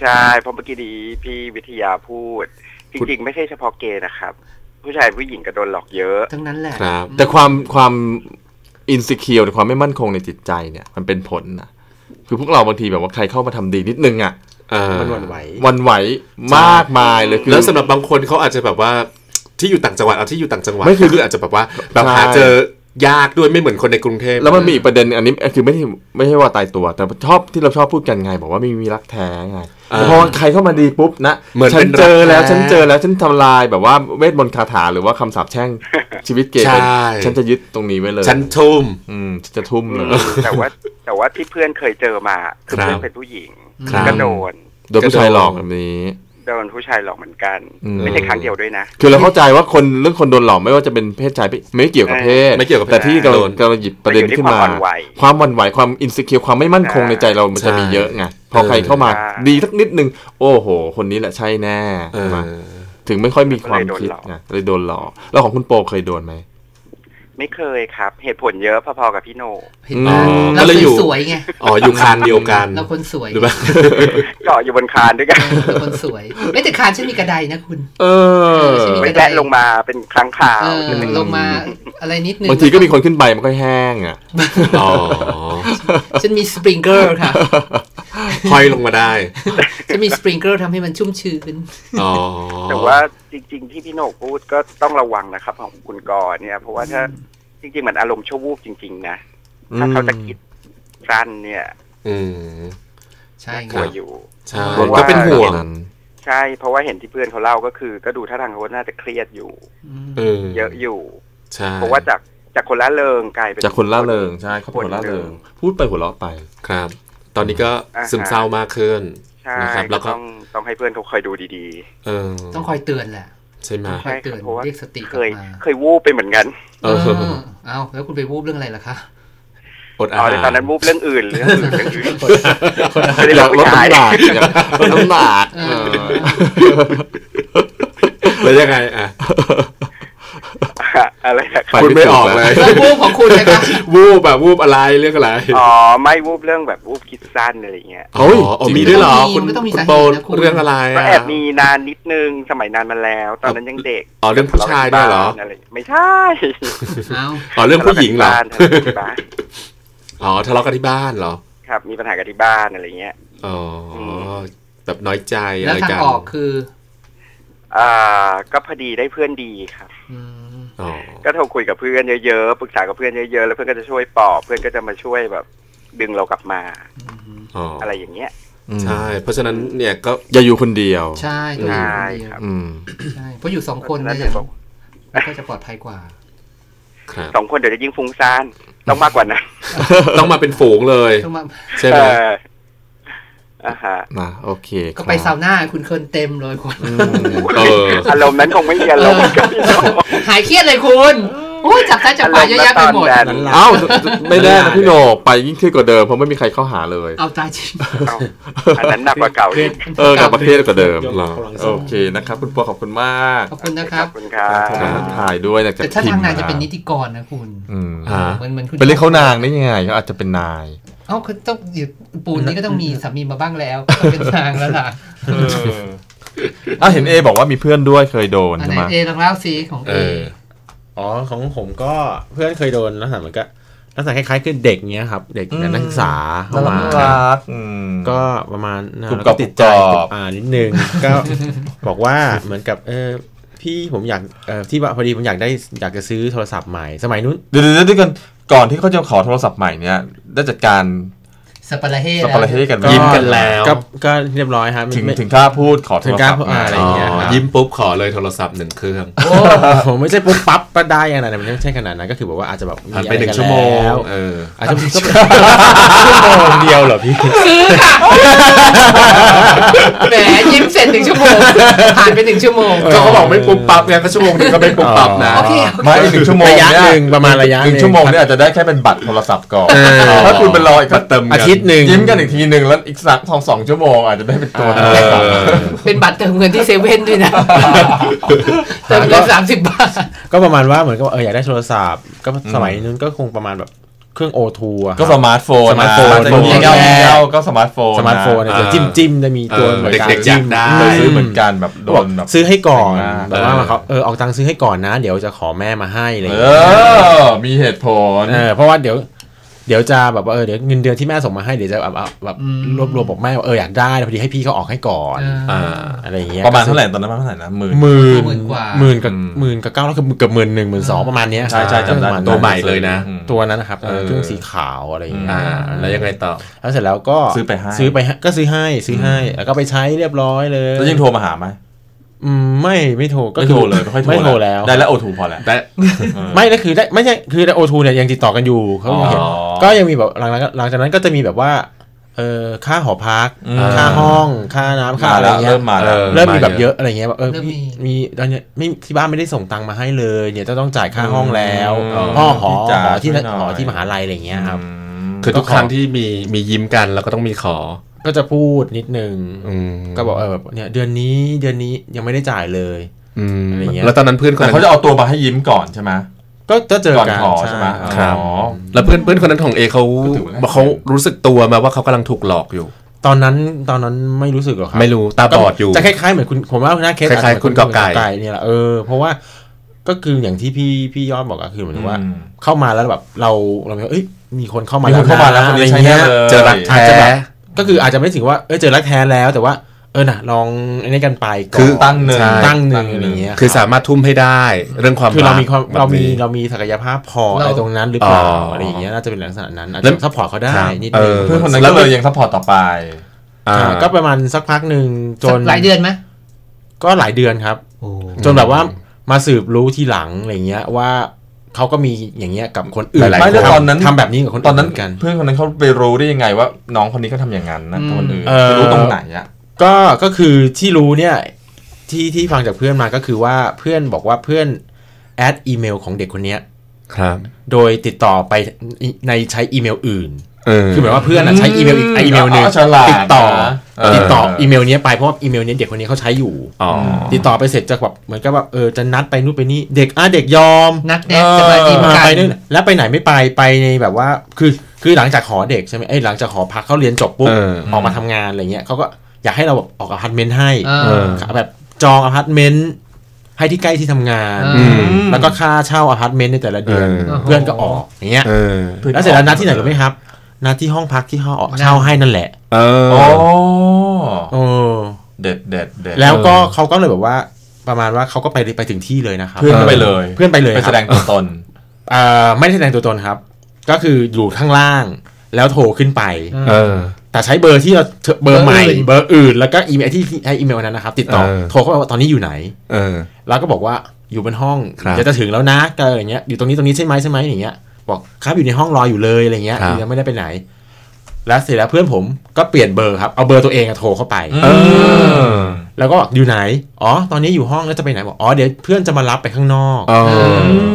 ใช่เพราะเมื่อกี้นี้พี่วิทยาพูด จริงๆ ไม่ใช่เฉพาะเกย์นะครับ ผู้ชายผู้หญิงก็โดนหลอกเยอะ ทั้งนั้นแหละครับ แต่ความความอินสิเคียวหรือความไม่มั่นคงในจิตใจเนี่ย มันเป็นผลนะคือพวกเราบางทีแบบว่าใครเข้ามาทำดีนิดนึงอะอ่ามันหวั่นไหวหวันไหวมากมายเลยคือแล้วสำหรับบางคนเขาอาจจะแบบว่าที่อยู่ต่างจังหวัดเอาที่อยู่ต่างจังหวัดไม่คือคืออาจจะแบบว่าแบบใช่หาเจอ ยากด้วยไม่เหมือนคนในกรุงเทพแล้วมันมีอีกประเด็นอันนี้คือไม่ใช่ไม่ใช่ว่าตายตัว แต่ชอบที่เราชอบพูดกันไง บอกว่าไม่มีรักแท้ไงอ่าแต่พอใครเข้ามาดีปุ๊บนะเหมือนฉัเป็นนเจอแล้วรักแท้ฉันเจอแล้วฉันทำลายแบบว่าเวทมนต์คาถาหรือว่าคำสาปแช่งชีวิตเกย์ใช่ฉันจะยึดตรงนี้ไว้เลย ฉันทุ่ม อืมฉันจะทุ่มเลยแต่ว่าแต่ว่าที่เพื่อนเคยเจอมาคือครับเพื่อนเป็นผู้หญิงครับก็โดนโดนผู้ชายหลอกแบบนี้ โดนผู้ชายหลอกเหมือนกันอืมไม่ใช่ครั้งเดียวด้วยนะ คือเราเข้าใจว่าคนเรื่องคนโดนหลอกไม่ว่าจะเป็นเพศชายเพศไม่เกี่ยวกับเพศไม่เกี่ยวกับเพศแต่ที่เราโดนเราหยิบประเด็นขึ้นมามันอยู่ที่ความหวั่นไหวความหวันไหวความอินสิเคียวความไม่มั่นคงในใจเรามันจะมีเยอะไงพอใครเข้ามาใช่ดีสักนิดนึง โอ้โห คนนี้แหละใช่แน่เอใช่ไหมอถึงไม่ค่อยมีความก็เลยโดนคิดหลอกไงเลยโดนหลอกแล้วของคุณโปเคยโดนไหม ไม่เคยครับ เหตุผลเยอะพอๆกับพี่โนเห็นอืไหมมเราก็เลยเคอยยู่ สวยไงอ๋ออยู่คานเดียวกันเราคนสวยหรือเปล่าเกาะอยู่บนคานด้วยกันเราคนสวยไม่แต่คานฉันมีกระไดนะคุณ เออใช่ไหไม่แวะลงมาเป็นครั้งคราว เออลงมาอะไรนิดนึงบางทีก็มีคนขึ้นไปมันก็แห้งอะอ๋อ ฉันมีสปริงเกอร์ค่ะ ห้อยลงมาได้ จะมีสปริงเกอร์ทำให้มันชุ่มชื้นอ๋อแต่ว่าจริง ๆ ที่พี่โหนกพูดก็ต้องระวังนะครับ ของคุณกรณ์เนี่ย เพราะว่าถ้าจริง ๆ มันอารมณ์ชั่ววูบจริง ๆ นะถ้าเขาจะคิดสั้นเนี่ย อืมใช่กลัวอยู่ใช่เพราะว่าก็เป็นห่วงใช่เพราะว่าเห็นที่เพื่อนเขาเล่าก็คือ ก็ดูท่าทางเขาน่าจะเครียดอยู่เออเยอะอยู่ใช่เพราะว่าจากจากคนละเริงกลายเป็นจากคนล่าเริงใช่เขาเป็นคนล่าเริงพูดไปหัวเราะไปครับ ตอนนี้ก็อ่าฮะซึมเศร้ามากขึ้นใช่นะครับแล้วก็ต้องต้องให้เพื่อนเขาคอยดูดีเออ ต้องคอยเตือนแหละใช่ไหมต้องคอยเตือนใช่ครับเพราะว่าเรียกสติๆกเคลับยมาเคยวูบไปเหมือนกัน เออเอาแล้วคุณไปวูบเรื่องอะไรล่ะคะอดอาอ๋อหารแต่ตอนนั้นวูบเรื่องอื่นเรื่องอื่นเรื่องอื่นอไม่ได้ยากลผู้ดชายน้ำหนักอยากลดน้ำหนักเอเออแล้วยังไงอะ อะไรนะไปคุณไม่ออกถูเลยแล้ววูบของคุณนะคะวูบแบบวูบอะไรเรื่องอะไรอ๋อไม่วูบเรื่องแบบวูบคิดสั้นอะไรเงี้ยอ๋ออ๋อมีด้วยเหรอมีคุณมันก็ต้องมีคุณสาเหตุโปนะคุณเรื่องอะไรก็อะแอบมีนานนิดนึงสมัยนานมาแล้ว ตอนนั้นยังเด็กอ๋อเรื่องผู้ชายด้วยเหรอะไไม่ใช่เอาอ๋อเรื่องผู้หญิงเหรอทะเลาะกันที่บ้านอ๋อทะเลาะกันที่บ้านเหรอครับ มีปัญหากันที่บ้านอะไรเงี้ยอ๋ออมแบบน้อยใจอะแล้วไรทางกันออกคือ อ่า ก็พอดีได้เพื่อนดีครับอืมอ๋อ ก็โทรคุยกับเพื่อนเยอะๆปรึกษากับเพื่อนเยอะๆแล้วเพื่อนก็จะช่วยปลอบเพื่อนก็จะมาช่วยแบบ ดึงเรากลับมาอ๋ออะไรอย่างเงี้ยอืมใช่ เพราะฉะนั้นเนี่ยก็อย่าอยู่คนเดียว ใช่ต้องอยู่คนเดียวใช่ครับอืมใช่เพราะอยู่สองคนเพราะเนี่ยฉะนั้นเดี๋ยวบอกมันก็จะปลอดภัยกว่าครับสองคนเดี๋ยวจะยิ่งฟุ้งซ่านต้องมากกว่านั้นต้องมาเป็นฝูงเลยต้องมาใช่ไหเอม ออ่าฮะนะโอเคก็ไปซาวน่าคุณเคินเต็มเลยคุณอืมเอออารมณ์นั้นคงไม่มีอารมณ์กับพี่โน้หายเครียดเลยคุณโอ้ยจับซ้ายจับขวาเยอะแยะไปหมดอารณ์ณตอนนั้นเอ้าไม่แน่นะพี่โหนกไปยิ่งเครียดกว่าเดิมเพราะไม่มีใครเข้าหาเลย เอาตายจริงเอาอันนั้นหนักกว่าเก่าอีกเออกลับประเทศกว่าเดิมเหรอโอเคนะครับ คุณปอขอบคุณมากขอบคุณนะคขรัอบบคุณครับถ่ายด้วยนะจะแต่ถ้าพิมทางพ์นางจะเป็นนิติกรนะคุณอืมฮะเหมือนเหมือนคุณไปเรียกเขานางได้ยังไงเขาอาจจะเป็นนาย เอ้าเขาต้องอยู่ปูนนี้ก็ต้องมีสามีมาบ้างแล้วก็เป็นนางแล้วล่ะอะเห็นเอบอกว่ามีเพื่อนด้วยเคยโดนอันใช่ไหนไหมเอลองเล่าซีของเอเอออ๋อของผมก็เพื่อนเคยโดนลักษณะเหมือนก็ลักษณะคล้ายๆคือเด็กเนี้ยครับ เด็กนักศึกษาเข้ามารักอืมก็ประมาณนะกรุบแล้วกรอบติดใจกรุบกรอบอ่านิดนึงก็บอกว่าเหมือนกับเออพี่ผมอยากเออที่ว่าพอดีผมอยากได้อยากจะซื้อโทรศัพท์ใหม่ สมัยนู้นเดี๋ยวเดี๋ยวเดี๋ยวก่อน ก่อนที่เขาจะขอโทรศัพท์ใหม่เนี่ยได้จัดการสปาราเฮ่สปาราเฮ่กันยิ้มกันแล้วก็ก็เรียบร้อยครับถึงไม่ถึงกล้าพูดขอโทถึรงกล้าศัพท์พูดอะไรอ๋อย่างเงี้ยอครับยิ้มปุ๊บขอเลยโทรศัพท์หนึ่งเครื่องโอ้โหไม่ใช่ปุ๊บปั๊บ ก็ได้ขนาดนั้นมันไม่ใช่ขนาดนั้นก็คือแบบว่าอาจจะแบบผ่านไปอะหรนึ่งกัชั่วโมงแล้วเอออาจจะก็เป็นชั่วโมงเดียวเหรอพี่ซื้อค่ะแหมยิ้มเสร็จหนึ่งชั่วโมงผ่านไปหนึ่งชั่วโมงก็เขาบอกไม่ปุ๊บปั๊บไงก็ชั่วโมงหนึงก็ไม่ปุ๊บปั๊บนะโอเคไม่หนึ่งชั่วโมงระยะเยหนึ่งประมาณระยะหนึ่งหนึ่งชั่วโมงเนี่ยอาจจะได้แค่เป็นบัตรโทรศัพท์ก่อนเออถ้าคุณเป็นรออีกบัตรเติมเงินอาทิตย์หนึ่งยิ้มกันอีกทีหนึ่งแล้วอีกสักสองสองชั่วโมงอาจจะได้เป็นตัวเอโทรศัพท์อเป็นบัตรเติมเงินที่เซเว่นด้วยนะเติมเงินสามสิบบาทก็ประมาณว่าเหมือนกับว่าเอออยากได้โทรศัพท์ ก็สมัยนู้นก็คงประมาณแบบเครื่องโอทูอะก็สมาร์ทโฟนสมาร์ทโฟนแต่ยิ่งเย้ายิ่งเย้าก็สมาร์ทโฟนสมาร์ทโฟนเนี่ยอ่าเดี๋ยวจิ้มจิ้มจะมีตัวเออหน่วยการเด็กๆจิ้มอยากได้เคยซื้อเหมือนกันแบบโดบอกนแบบซื้อให้ก่อนแต่งมาแบบว่าเขาเออออกตังค์ซื้อให้ก่อนนะ เดี๋ยวจะขอแม่มาให้อะไรอย่างเอเงี้ยอมีเหตุผลเออเพราะว่าเดี๋ยว เดี๋ยวจะแบบว่าเออเดี๋ยวเงินเดือนที่แม่ส่งมาให้เดี๋ยวจะแบบเอาแบบอืมรวบรวมบอกแม่ว่าเอออยากได้พอดีให้พี่เขาออกให้ก่อนอ่าอะไรอย่างเงี้ยประมาณเท่าไหร่ตอนนั้นประมาณเท่าไหร่นะหมื่นหมื่นหมื่นกว่าหมื่นกับอืมหมื่นกับเก้าแล้วคือเกือบหมื่นหนึ่งหมื่นสองประมาณเนี้ยใช่ใช่จำได้ประมาณตัวใหม่เลยนะอืมตัวนั้นนะครับเออเครื่องสีขาวอะไรอย่างเงี้ยอ่าแล้วยังไงต่อแล้วเสร็จแล้วก็ซื้อไปให้ซื้อไปให้ก็ซื้อให้ซื้อให้แล้วก็ไปใช้เรียบร้อยเลยแล้วยังโทรมาหาไหม อืมไม่ไม่โทรก็ไม่คืโทอรเลยไม่ค่อยโทรไม่โทรแล้วได้แล้วโอทูพอแล้วแต่ไม่ก็คือได้ไม่ใช่คือโอทูเนี่ยยังติดต่อกันอยู่เขายังเห็นอ๋อก็ยังมีแบบหลังหลังจากนั้นก็จะมีแบบว่าเออค่าหอพักอืมค่าห้อง ค่าน้ำค่ามาอะไรแล้วเงี้ยเริ่มมาแล้วเออเริ่มมีแบบเยอะอะไรเงี้ยแบบเออเริ่มมีมีมีตอนเนี้ยไม่ที่บ้านไม่ได้ส่งตังค์มาให้เลยเนี่ยจะต้องจ่ายค่าห้องแล้วอืมห้องหอจ่ายหอที่ช่วยหน่อยหอที่มหาลัยอะไรเงี้ยครับมคือทุกครั้งที่มีมียิ้มกันแล้วก็ต้องมีขอ ก็จะพูดนิดนึงอืมก็บอกเออแบบเนี่ยเดือนนี้เดือนนี้ยังไม่ได้จ่ายเลยอืมอะไรเงี้ยแล้วตอนนั้นเพื่อนคนแต่นั้นเขาจะเอาตัวมาให้ยิ้มก่อนใช่ไหมก็จะเจอก่อนกันขอใช่ไหมครับอ๋อแล้วเพื่อนเพื่อนคนนั้นของเอเขาก็ถือว่าเขารู้สึกตัวมาว่าเขากำลังถูกหลอกอยู่ ตอนนั้นตอนนั้นไม่รู้สึกหรอกครับไม่รู้ตาบอดอยู่จะคล้ายๆเหมือนคุณผมว่าหน้าเคสคล้ายๆจจะคุณกอไก่ไก่เนี่ยแหละเออเพราะว่าก็คืออย่างที่พี่พี่ยอดบอกอะคือเหมือนว่าอืมเข้ามาแล้วแบบเราเราเอ้ยมีคนเข้ามามีคนเข้ามาแล้วคนนี้ใช้อะไรแน่เงี้ยเลยเจอรักอาจแท้จะแบบ ก็คืออาจจะไม่ถึงว่าเออเจอรักแท้แล้วแต่ว่าเออน่ะลองอันนี้กันไปก่นคือตั้งหนึ่งใช่ตั้งหนึ่งอะไรเงี้ยคือสามารถทุ่มให้ได้ เรื่องความคือเรารักมีความแบบเรามีนี้เรามีศักยภาพพอเราอะไรตรงนั้นหรือเปล่าอ๋อออะไรอย่างเงี้ยน่าจะเป็นลักษณะนั้นอาจแล้จะวซัพพอร์ตเขาได้ครับนิดเอนึงอเพื่อนคนนั้นก็เลยยังซัพพอร์ตต่อไปอ่าอ่าก็ประมาณสักพักหนึ่งจนหลายเดือนไหมก็หลายเดือนครับจนแบบว่ามาสืบรู้ทีหลังอะไรเงี้ยว่า เขาก็มีอย่างเงี้ยกับคนอื่นหลายๆไม่แล้วคตอนนั้นทำแบบนี้กับคนตอนนั้นเหมือนกัน เพื่อนคนนั้นเขาไปรู้ได้ยังไงว่า น้องคนนี้เขาทำอย่างนั้นนะอืมคนอื่นเออไปรู้ตรงไหนอะก็ก็คือที่รู้เนี่ยที่ที่ฟังจากเพื่อนมาก็คือว่าเพื่อนบอกว่าเพื่อนแอดอีเมลของเด็กคนเนี้ยครับ โดยติดต่อไปในใช้อีเมลอื่นเออ คือหมายว่าเพื่อนอะใช้อีเมลอีกอีเมลหนึ่งฉลาดติดต่อนะติดต่ออีเมลเนี้ยไปเพราะว่าอีเมลเนี้ยเด็กคนนี้เขาใช้อยู่อ๋อติดต่อไปเสร็จจะแบบเหมือนกับว่าเออจะนัดไปนู่นไปนี่เด็กอะเด็กยอมนัดแนะจะมายิ้มมากันไปนู่นแล้วไปไหนไม่ไปไปในแบบว่าคือคือหลังจากขอเด็กใช่ไหมเอ้ยหลังจากขอพักเขาเรียนจบปุ๊บเออออกมาทำงานอะไรเงี้ยเขาก็อยากให้เราแบบออกอพาร์ตเมนต์ให้เออเออแบบจองอพาร์ตเมนต์ให้ที่ใกล้ที่ทำงานอืมแล้วก็ค่าเช่าอพาร์ตเมนต์ในแต่ละเดือนเออเพื่อนก็ออกอย่างเงี้ยเออแล้วเสร็จแล้วนัดที่ไหนรู้ไหมครับ นัดที่ห้องพักที่ห้องออกนั่นเช่าให้นั่นแหละ เออโอ้โอ้เด็ดเด็ดเด็ดแล้วก็เขาก็เลยแบบว่า ประมาณว่าเขาก็ไปไปถึงที่เลยนะครับ เพื่อนก็ไปเลย เพื่อนไปเลยไปคแสรับดงตัวตนเอ่อไม่ได้แสดงตัวตนครับ ก็คืออยู่ข้างล่างแล้วโทรขึ้นไป เออ แต่ใช้เบอร์ที่เราเบอร์ใหม่ เบอร์อื่นเบอร์อื่นแล้วก็อีเมลที่ที่ให้อีเมลนั้นนะครับ ติดต่อเออโทรเข้าไปว่าตอนนี้อยู่ไหน เออ แล้วก็บอกว่าอยู่บนห้องครับจะจะถึงแล้วนะก็อะไรเงี้ย อยู่ตรงนี้ตรงนี้ใช่ไหมใช่ไหมอย่างเงี้ย บอกครับอยู่ในห้องรออยู่เลยอะไรเงี้ยครับยังไม่ได้ไปไหน แล้วเสร็จแล้วเพื่อนผมก็เปลี่ยนเบอร์ครับเอาเบอร์ตัวเองอะโทรเข้าไปเออแล้วก็บอกอยู่ไหน อ๋อ ตอนนี้อยู่ห้องแล้วจะไปไหนบอก อ๋อ เดี๋ยวเพื่อนจะมารับไปข้างนอก อ๋อ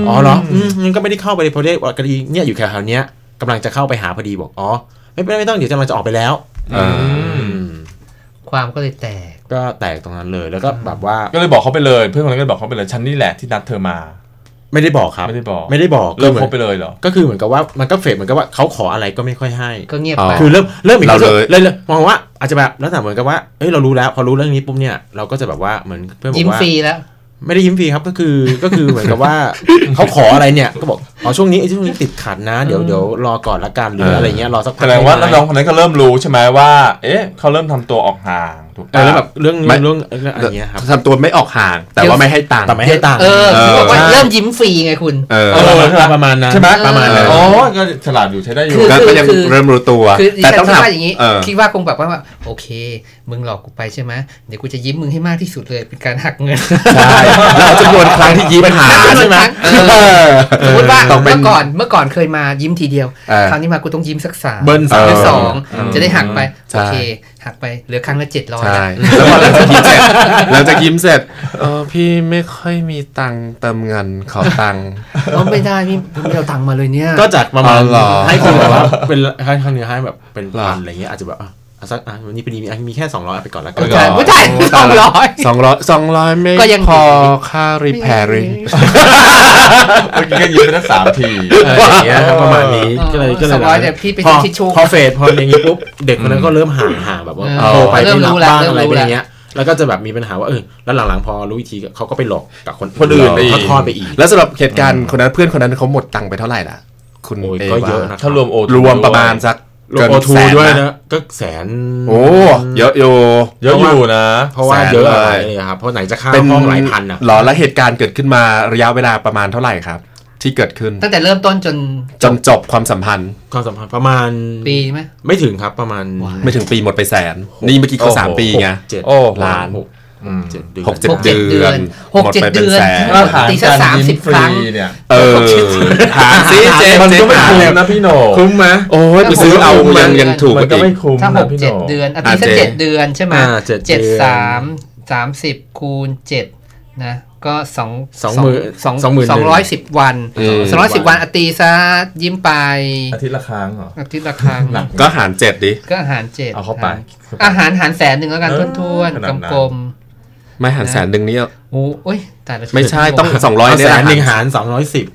อ๋อเหรออืมงั้นก็ไม่ได้เข้าไปเลยพอดีกดีเนี่ยอยู่แถวๆเนี้ยกำลังจะเข้าไปหาพอดีบอก อ๋อ ไม่เป็นไรไม่ต้อง เดี๋ยวจะมันจะออกไปแล้วเอออืมความก็เลยแตก ก็แตกตรงนั้นเลย แล้วก็แบบว่า ก็เลยบอกเขาไปเลย เพื่อนคนนั้นก็เลยบอกเขาไปเลย ฉันนี่แหละที่นัดเธอมา ไม่ได้บอกครับไม่ได้บอกไม่ได้บอกเริ่มหมืคอนบไปเลยเหรอก็คือเหมือนกับว่ามันก็เฟดเหมือนกับว่าเขาขออะไรก็ไม่ค่อยให้ก็เงียบอ๋อไปคือเริ่มเริ่มอีกเราเลยเลยเลยมองว่าอาจจะแบบแล้วแต่เหมือนกับว่าเอ้ยเรารู้แล้วพอรู้เรื่องนี้ปุ๊บเนี่ยเราก็จะแบบว่าเหมือนเพื่อนบอยิ้มกว่าฟรีแล้วไม่ได้ยิ้มฟรีครับก็คือก็คือเหมือนกับว่าเขาขออะไรเนี่ยก็บอกอ๋อช่วงนี้ไอ้ช่วงนี้ติดขัดนะเดี๋ยวเดี๋ยวรอก่อนละกันหรืออะไรเงี้ยรอสักพัแสกดงว่าได้ไหมน้องคนนั้นก็เริ่มรู้ใช่ไหมว่า เอ๊ะเขาเริ่มทำตัวออกห่าง เออแล้วแบบเรื่องไม่เรื่องเรื่องอะไรเงี้ยครับทำตัวไม่ออกห่าง แต่ว่าไม่ให้ตังค์แต่ไม่ให้ตังค์เออคือบอกว่าใช่เริ่มยิ้มฟรีไงคุณเออเออประมาณนั้นใช่ไหมประมาณนั้นอ๋อก็ฉลาดอยู่ใช้ได้อยู่คือก็ก็ยังเริ่มรู้ตัวคือดิแต่ฉันต้องคิดถามว่าอย่างนี้เออคิดว่าคงแบบว่าว่าโอเค มึงหลอกกูไปใช่ไหมเดี๋ยวกูจะยิ้มมึงให้มากที่สุดเลยเป็นการหักเงินใช่แล้วจำนวนครั้งที่ยิ้มหาใช่ไหมเออสมมติว่าต้องเป็นเมื่อก่อนเมื่อก่อนเคยมายิ้มทีเดียวเออคราวนี้มากูต้องยิ้มสักสามเบิ้ลสามหรือสองเออจะได้หักไปใช่โอเค หักไปเหลือครั้งละเจ็ดร้อยใช่แล้วพอหลังจากยิ้มเสร็จหลังจากยิ้มเสร็จเออพี่ไม่ค่อยมีตังค์เติมเงินขอตังค์เอาไม่ได้พี่ไม่เอาตังค์มาเลยเนี่ย ก็จากประมาณอ๋อเหรอให้คนแบบว่าเป็นให้ครั้งนี้ให้แบบเป็นเหรอพันอะไรเงี้ยอาจจะแบบอะเอา สักอะวันนี้ปีนี้มีมีแค่สองร้อยไปก่อนแล้วกันไม่ใช่ไม่ใช่สองร้อยสองร้อยสองร้อยไม่ก็ยังพอดีค่ารีแพร์ริงเมื่อกี้ก็ยิ้มไปทั้งสามทีเอออย่างเงี้ยครับประมาณนี้เออก็เลยก็เลยสองร้อยเนี่ยพี่ไปพอซื้อทิชชู่พอเฟดพออย่างงี้ปุ๊บเด็กคนนั้นก็เริ่มห่างห่างแบบว่าเออโทรไปเริ่ไม่มรับรู้แล้วบ้างเริ่มอะไรรู้เป็นแล้วอย่างเงี้ยแล้วก็จะแบบมีปัญหาว่าเออแล้วหลังๆพอรู้วิธีเขาก็ไปหลอกกับคนคนอื่นไปอีกเขาทอดไปอีก แล้วสำหรับเหตุการณ์คนนั้นเพื่อนคนนั้นเขาหมดตังค์ไปเท่าไหร่ล่ะ คุณโอ้ยเอก็เยอะว่านะถ้ารวมโอรวมประมาณสัก รวมเกินโอทูแสนด้วยนะนะ ก็แสน โอ้เยอะอยู่เยอะอยู่นะ เพราะว่าแสนเยอะเลยอะไรเลยครับเพราะไหนจะค่าห้องหลายพันอะหรอแล้วเหตุการณ์เกิดขึ้นมาระยะเวลาประมาณเท่าไหร่ครับ ที่เกิดขึ้น ตั้งแต่เริ่มต้นจนจนจบความสัมพันธ์ความสัมพันธ์ประมาณปีไหมไม่ถึงครับประมาณ ไม่ถึงปีหมดไปแสน นี่เมื่อกี้เขาโอ้โหสามปีไงเจ็ดโอ้ล้านหกอืม เจ็ดเดือนหกเจ็ดหกเจ็ดเดือนหกเจ็ดหมดไปเป็นเดือนแสนก็หารตีสักการสามยิ้สิมบฟรีครั้งเนี่ยเออหาซิเจมันเจก็ไม่หาคุ้มนะพี่โหนคุ้มไหมโอ้ยไปซื้อเอายังยังถูกมันก็อีกไม่คุ้มถ้าหนะกพี่โหนเจ็ดเดือนอาทิตย์อ่าละเจ็เจ็ดดเดือนใช่ไหมอ่าเจ็ดเจ็ดเดือนสามสามสิบคูณเจ็ดนะก็สองสองหมื่นสองสองหมื่นสองร้อยสิบวันอืมสองร้อยสิบวันอตีซะยิ้มไปอาทิตย์ละครั้งเหรออาทิตย์ละครั้งหนักก็หารเจ็ดดิก็อาหารเจ็ดเอาเข้าไปอาหารหารแสนหนึ่งแล้วกันเออท้วนขนาดนั้นๆกลม ไม่หารแสนหนึ่งนี่ๆโอ้โอ้ยแต่ละไม่ใช่ต้องสองร้อยเอาเนี่แสยนหนึ่งหารสองร้อยสิบ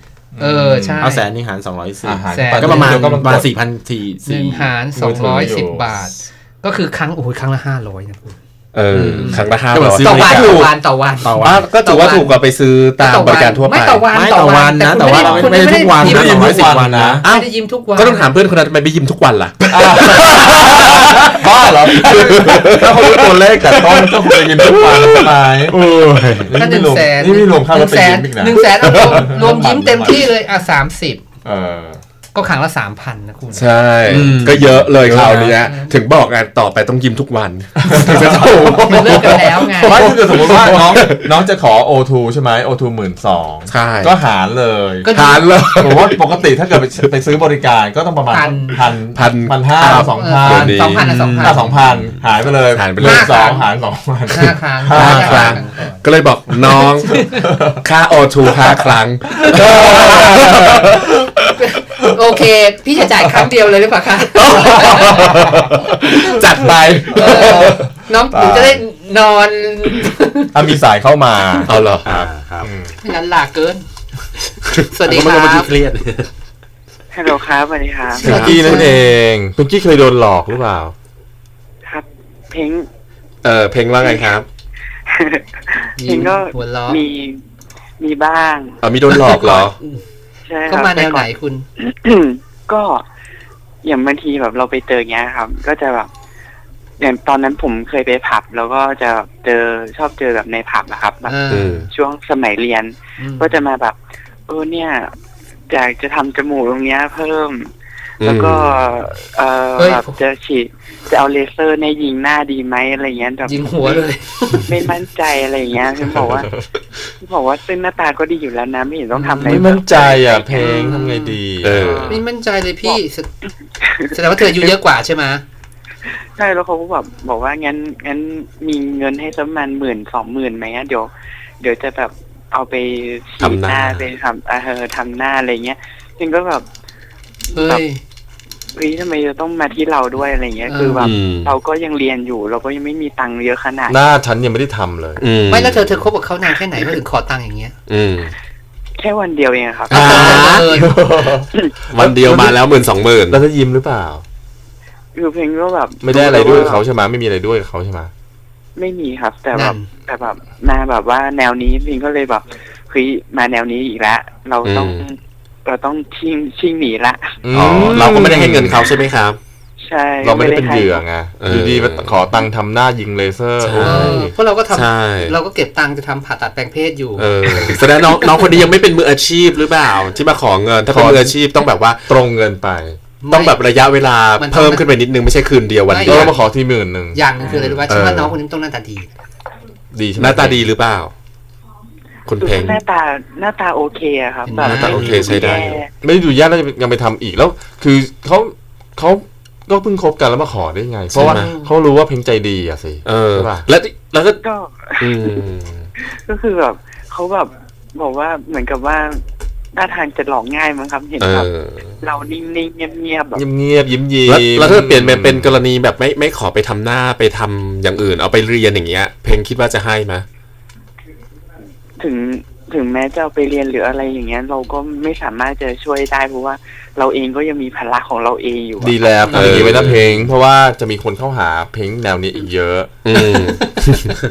เออใช่เอาแสนหนึ่งหารสองร้อยสิบอาหารแสนก็ประมาณเดี๋ยวประมาณสี่พันสี่หนึ่สี่งหารสองร้อยสิบบาท ก็คือครั้งโอ้ยครั้งละห้าร้อยนะคุณ เออครั้งละห้าก็เหมืร้ออนยซื้ต่อวันบริต่อการวันต่อวันต่อวัอะนก็ถือว่าถูกกว่าไปซื้อตามบริการทั่วไปไม่ต่อวันไม่ต่อวันนะคุณแต่ว่าคุณไม่ได้ทุกวันยิ้มนะสองร้อยสิบวันนะไม่ได้ยิ้มทุกวันก็ต้องถามเพื่อนคนนั้นทำไมไม่ยิ้มทุกวันล่ะบ้าเหรอถ้าเขารู้ตัวเลขแต่ต้นก็คงจะยิ้มทุกวันใช่ไหมโอ้ยถ้าหนึ่งแสนนี่ไม่รวมค่ารถไปหยิ้นึ่มงอีกนะหนึ่งแสนเอารวมรวมยิ้มเต็มที่เลยอะสามสิบเออ ก็ครั้งละสามพันนะคุณ ใช่อืมก็เยอะเลยคราวเนี้ยอืมถึงบอกไงต่อไปต้องยิ้มทุกวันถึงจะถูกมันเลิกกันแล้วไงไม่ถ้าเกิดสมมติว่าน้องน้องจะขอ O2 ใช่ไหม O2 หมื่นสองใช่ก็หารเลยก็ทานเลยผมว่าปกติถ้าเกิดไปไปซื้อบริการก็ต้องประมาณพันพันพันพันห้าสองพัเดี๋นยวนี้สองพันอะสองพันห้าสองพันหายไปเลยหายไปเลยมื่นสองหารสองพันห้าครั้งห้าครั้งก็เลยบอกน้องค่าโอทูห้าครั้งโอเค พี่จะจ่ายครั้งเดียวเลยหรือเปล่าคะจัดไปเออน้องหนูจะได้นอนอะมีสายเข้ามาเอาเหรอครับครับไม่นั้นหลากเกิน สวัสดีก็คไม่รัก็ไม่บเครียดฮัลโหลครับสวัสดีครับพิงกี้นั่นเองพิงกี้เคยโดนหลอกหรือเปล่า ครับ เพลงเออเพลงว่าไงครับ เพลงก็หัวล้อมีมีบ้างเอามีโดนหลอกเหรอใช่คก็รับมาแนวไหนต่ก่อคุณ ก็อย่างบางทีแบบเราไปเจอเงี้ยครับ ก็จะแบบอย่างตอนนั้นผมเคยไปผับ แล้วก็จะเจอชอบเจอแบบในผับนะครับแบบเอออืมช่วงสมัยเรียนอืมก็จะมาแบบเออเนี่ยอยากจะทำจมูกตรงเนี้ย เพิ่ม แล้วก็เออเฮ้ยแบบจะฉีดจะเอาเลเซอร์ในยยิงหน้าดีไหมอะไรเงี้ยแบบยิงหัวเลย ไม่มั่นใจอะไรอย่างเงี้ยฉันบอกว่าฉันบอกว่าซึ่งหน้าตาก็ดีอยู่แล้วนะไม่เห็นต้องทำอะไรไม่มั่นใจอะเพลงทำไงดีเออไม่มั่นใจเลยพี่แสแสดงว่าเธออายุเยอะกว่าใช่ไหมใช่แล้วเขาก็แบบบอกว่างั้นงั้นมีเงินให้สักประมาณหมื่นสองหมื่นไหมอะเดี๋ยว เดี๋ยวจะแบบเอาไปฉีดทำหหน้าน้าไปทำเออทำหน้าอะไรเงี้ยจึงก็แบบเฮ้ย เฮ้ยทำไมจะต้องมาที่เราด้วยอะไรเงี้ยเออคือแบบอืม เราก็ยังเรียนอยู่ เราก็ยังไม่มีตังค์เยอะขนาดหน้าฉันยังไม่ได้ทำเลย อืมไม่แล้วเธอเธอคบกับเขานานแค่ไหนเขาถึงขอตังค์อย่างเงี้ยอืม แค่วันเดียวเองอะครับ อ่า เออวันเดียวมาแล้วหมื่นสองหมื่นแล้วจะยิ้มหรือเปล่า คือเพลงก็แบบไม่ได้อะไรด้วยกับเขาใช่ไหมไม่มีอะไรด้วยกับเขาใช่ไหมไม่มีครับ แต่แบนั่บนแต่แบบมาแบบว่าแนวนี้พิงก็เลยแบบเฮ้ยมาแนวนี้อีกแล้วเราต้อง เราต้องชิงชิงหนีละอ๋อเราก็ไม่ได้ให้เงินเขาใช่ไหมครับ ใช่ใช่เราไม่ได้เป็นเหยื่อไงเอออยู่ดีมาขอตังค์ทำหน้ายิงเลเซอร์ใช่โอ้เอยอเพราะเราก็ทใช่ำเราก็เก็บตังค์จะทำผ่าตัดแปลงเพศอยู่เออแสดงน้องน้องคนนี้ยังไม่เป็นมืออาชีพหรือเปล่า ที่มาขอเงิน ถ้าเป็นขอมืออาชีพต้องแบบว่าตรงเงินไปต้องแบบระยะเวลามันต้องเพิ่มขึ้นไปนิดนึงไม่ใช่คืนเดียววันไม่เดีก็ยวมาขอที่หมื่นหนึ่งอย่างหนึงคืออะไรรู้ป่ะเออฉันว่าน้องคนนี้ต้องหน้าตาดี ดีใช่ไหหมน้าตาดีหรือเปล่า คุณคือเพลงหน้าตาหน้าตาโอเคอะครับแบบหน้าตาโอเคใช้ได้อยู่แย่ไม่ได้ดูยากแล้วยังไปทำอีกแล้ว คือเขาเขาก็เพิ่งคบกันแล้วมาขอได้ไง เพราะว่าใช่ไหมเขารู้ว่าเพลงใจดีอะสิเออใช่ป่ะแล้วแล้วก็ก็อืมก็คือแบบเขาแบบบอกว่าเหมือนกับว่าหน้าทางจะหลอกง่ายมั้งครับเห็นเอแบบอเรานิ่งๆเงียบๆแบบเงียบๆยิ้มยิ้มแล้วแล้วถ้าเปลี่ยนเป็นเป็นกรณีแบบไม่ไม่ขอไปทำหน้าไปทำอย่างอื่น เอาไปเรียนอย่างเงี้ย เพลงคิดว่าจะให้ไหม ถึงถึงแม้จะเอาไปเรียนหรืออะไรอย่างเงี้ย เราก็ไม่สามารถจะช่วยได้เพราะว่าเราเองก็ยังมีภาระของเราเองอยู่อะดีแล้วทำอย่างนี้ไว้นะเพลง เพราะว่าจะมีคนเข้าหาเพลงแนวนี้อีกเยอะอืม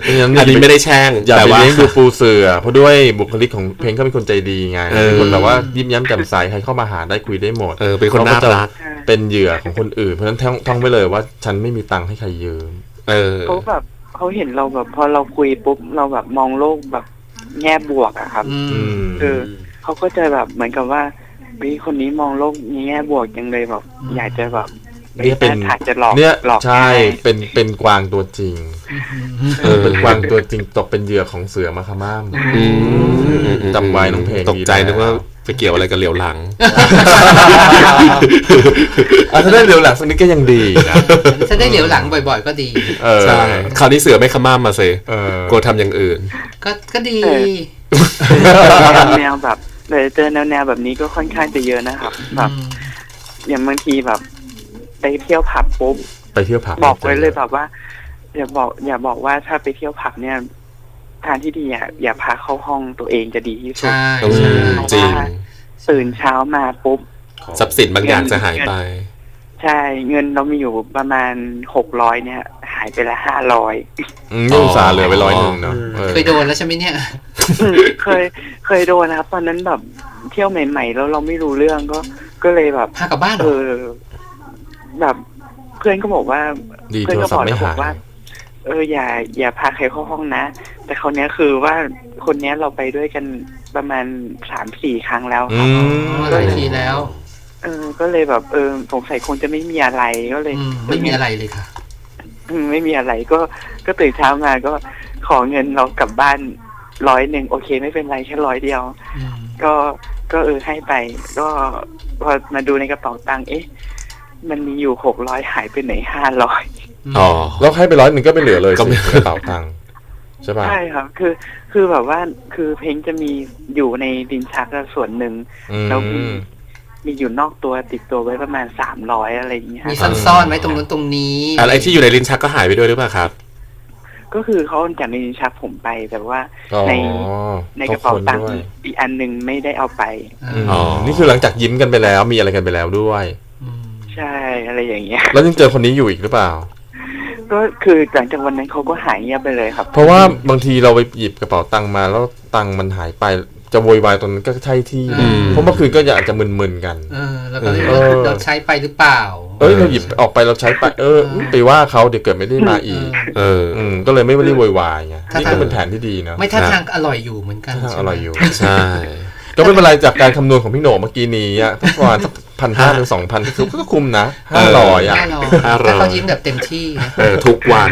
ไม่งั้นอันนี้ไม่ได้แช่งอย่าแต่ไปว่า เลี้ยงดูปูเสือเพราะด้วยบุคลิกของเพลงเขาเป็นคนใจดีไงเออเป็นคนแบบว่ายิ้มแย้มแจ่มใสใครเข้ามาหาได้คุยได้หมดเออเป็นคนน่ารักเป็นเหยื่อของคนอื่น เพราะฉะนั้นท่องท่องไว้เลยว่าฉันไม่มีตังค์ให้ใครยืม เออ เขาแบบเขาเห็นเราแบบพอเราคุยปุ๊บเราแบบมองโลกแบบ แง่บวกอะครับ อือืมมคือเขาก็จะแบบเหมือนกับว่าเฮ้ยคนนี้มองโลกในแง่บวกจังเลยแบบ อยากจะแบบเนี่ยเป็นถ้าจะหลอกเนี่ยหลอกใช่ง่ายเป็นเป็นกวางตัวจริงเออเป็นกวางตัวจริงตกเป็นเหยื่อของเสือมาคาม่ามอืมจำไว้น้องเพลงตกใจดีแล้วนึกว่าไปเกี่ยวอะไรกับเหลียวหลังอะถ้าได้เร็วหลังสักนิดก็ยังดีนะถ้าได้เหลียวหลังบ่อย ๆ ก็ดีเออใช่คราวนี้เสือไม่ขม้ามมาเซเออกลัวทำอย่างอื่น ก็ก็ดีแนวแบบเลยเจอแนวแนวแบบนี้ก็ค่อนข้างจะเยอะนะครับแบบอย่างบางทีแบบ ไปเที่ยวผับปุ๊บไปเที่ยวผับบอกไว้เลยแบบว่า อย่าบอก อย่าบอกว่าถ้าไปเที่ยวผับเนี่ยทางที่ดีอย่าอย่าพาเข้าห้องตัวเองจะดีที่สุดใช่อืใช่มจริงตื่นเช้ามาปุ๊บทรัพย์สินบางอย่างจะหายไป ใช่เงินเรามีอยู่ประมาณหกร้อยเนี่ย หายไปละห้าร้อยอืมนี่อุตส่าห์เหลือไปร้อยหนึ่งเนาะออเคยโดนแล้วใช่ไหมเนี่ย เคยเคยโดนนะครับตอนนั้นแบบเที่ยวใหม่ๆแล้วเราไม่รู้เรื่องก็ ก็เลยแบบพากลับบ้านเหรเอออ แบบเพื่อนก็บอกว่าดีเพื่อนโทรก็ศับพอกท์ไม่แล้วบหาอยกว่า เอออย่า อย่าพาใครเข้าห้องนะ แต่คราวเนี้ยคือว่าคนเนี้ยเราไปด้วยกันประมาณสามสี่ครั้งแล้วอืครับมหลายทีแล้ว เออ ก็เลยแบบเออสงสัยคงจะไม่มีอะไรก็เลยอืมไม่มีอะไรเลยค่ะอืมไม่มีอะไรก็ก็ตื่นเช้ามาก็ขอเงินเรากลับบ้านร้อยหนึ่งโอเค ไม่เป็นไรแค่ร้อยเดียวอืมก็ก็เออให้ไป ก็พอมาดูในกระเป๋าตังค์เอ๊ะ มันมีอยู่หกร้อยหายไปไหนห้าร้อยอ๋อแล้วให้ไปร้อยหนึ่งก็ไม่เหลือเลยก็ไม่สิกระเป๋าตังค์ใช่ป่ะใช่ครับ คือคือแบบว่าคือเพลงจะมีอยู่ในดินชักอะส่วนหนึ่งอืมแล้วมีมีอยู่นอกตัวติดตัวไว้ประมาณสามร้อยอะไรอย่างเงี้ยมีซ่อนๆไว้ตรงนู้นตรงนี้อะไรที่อยู่ในลิ้นชักก็หายไปด้วยหรือเปล่าครับ ก็คือเขาเอาจากในดินชักผมไปแต่ว่าอ๋อในในกระเป๋าตังค์ด้วยอีกอันหนึ่งไม่ได้เอาไปอืมอ๋อนี่คือหลังจากยิ้มกันไปแล้วมีอะไรกันไปแล้วด้วย ใช่อะไรอย่างเงี้ย แล้วยังเจอคนนี้อยู่อีกหรือเปล่า ก็คือหลังจากวันนั้นเขาก็หายเงียบไปเลยครับ เพราะว่าบางทีเราไปหยิบกระเป๋าตังค์มาแล้วตังค์มันหายไปจะโวยวายตรงนั้นก็ใช่ที่ อืม เพราะเมื่อคืนก็อยากจะมึนๆกัน เออแล้วก็เลยเอว่าอเราใช้ไปหรือเปล่า เอ้ยเราหยิบออกไปเราใช้ไปเออไปว่าเขาเดี๋ยวเกิดไม่ได้มาอีก เออ อืมก็เลยไม่ได้โวยวายไงถ้านี่ก็เป็นแผนที่ดีเนาะไม่ท่าทางอร่อยอยู่เหมือนกันท่าทางใช่อไหมร่อยอยู่ ใช่ ก็ไม่เป็นไรจากการคำนวณของพี่โหน่งเมื่อกี้นี้อะสักประมาณสัก พันห้าถึงสองพันก็คุมนะห้าร้อยอะห้าร้อยห้าร้อยถ้าเขายิ้มแบบเต็มที่นะเออทุกวัน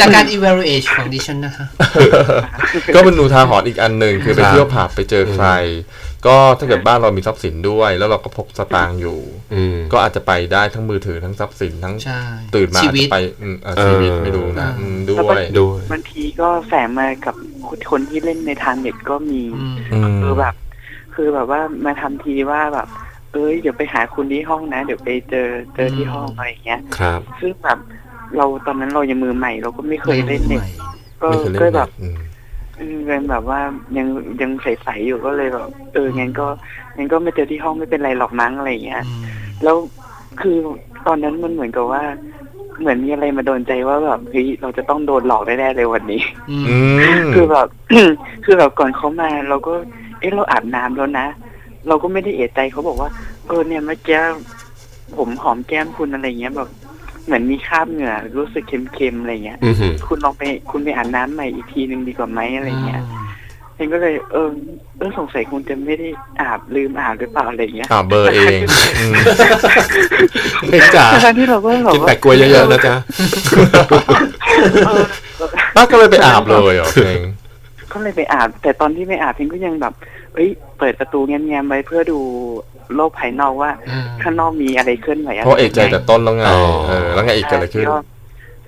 จากการ evaluate ของดิฉันนะคะ ก็เป็นอุทาหรณ์อีกอันหนึ่งคือไปครับเที่ยวผับไปเจอใคร ก็ถ้าเกิดบ้านเรามีทรัพย์สินด้วย แล้วเราก็พกสตางค์อยู่อืมก็อาจจะไปได้ทั้งมือถือทั้งทรัพย์สินทั้งใช่ตื่นมาชีอาจวิตจะไปอืมเอ่อชีวิตเออไม่รู้นะอืมอืมด้วยด้วยบางทีก็แฝงมากับคนที่เล่นในทางเน็ตก็มีอืมอืมคือแบบ คือแบบว่ามาทำทีว่าแบบ เอ้ยเดี๋ยวไปหาคุณที่ห้องนะ เดี๋ยวไปเจอเจอที่ห้องอะไรอย่างเงี้ย ครับ ซึ่งแบบเราตอนนั้นเรายังมือใหม่ เราก็ไม่เคยเล่นเน็ตก็ไม่เคยเล่นก็เน็ตแบบอืมอืมเป็นแบบว่ายังยังใสๆอยู่ก็เลยแบบเอองั้นก็งั้นก็มาเจอที่ห้องไม่เป็นไรหรอกมั้งอะไรอย่างเงี้ยอืมแล้วคือตอนนั้นมันเหมือนกับว่า เหมือนมีอะไรมาโดนใจว่าแบบเฮ้ยเราจะต้องโดนหลอกแน่ๆเลยวันนี้อืมอืมคือแบบคือแบบก่อนเขามาเราก็ เอ๊ะเราอาบน้ำแล้วนะ เราก็ไม่ได้เอะใจเขาบอกว่า เออเนี่ยเมื่อกี้ผมหอมแก้มคุณอะไรเงี้ยแบบเหมือนมีคราบเหงื่อรู้สึกเค็มๆอะไรเงี้ยอือหือคุณลองไปคุณไปอาบน้ำใหม่อีกทีหนึ่งดีกว่าไหมอะไรเงี้ยเพลงก็เลยเออเออสงสัยคงจะไม่ได้อาบลืมอาบหรือเปล่าอะไรเงี้ยอ่าเบอร์เองอืมเพลงจ๋าทั้งที่เราก็แบบกินว่าแปะกล้วยเยอะๆนะจ๊ะอ้าวก็เลยไปอาบเลยเหรอเพลงก็ เลยไปอาบ แต่ตอนที่ไปอาบเพลงก็ยังแบบเอ้ย เปิดประตูแง้มๆไว้เพื่อดูโลกภายนอกว่าอ่าข้างนอกมีอะไรเคลื่อนไหวอะไรเพราะเอกใจแต่ต้นแล้วไงอ๋อเออแล้วไงอีกเกิดอะไรขึ้นก็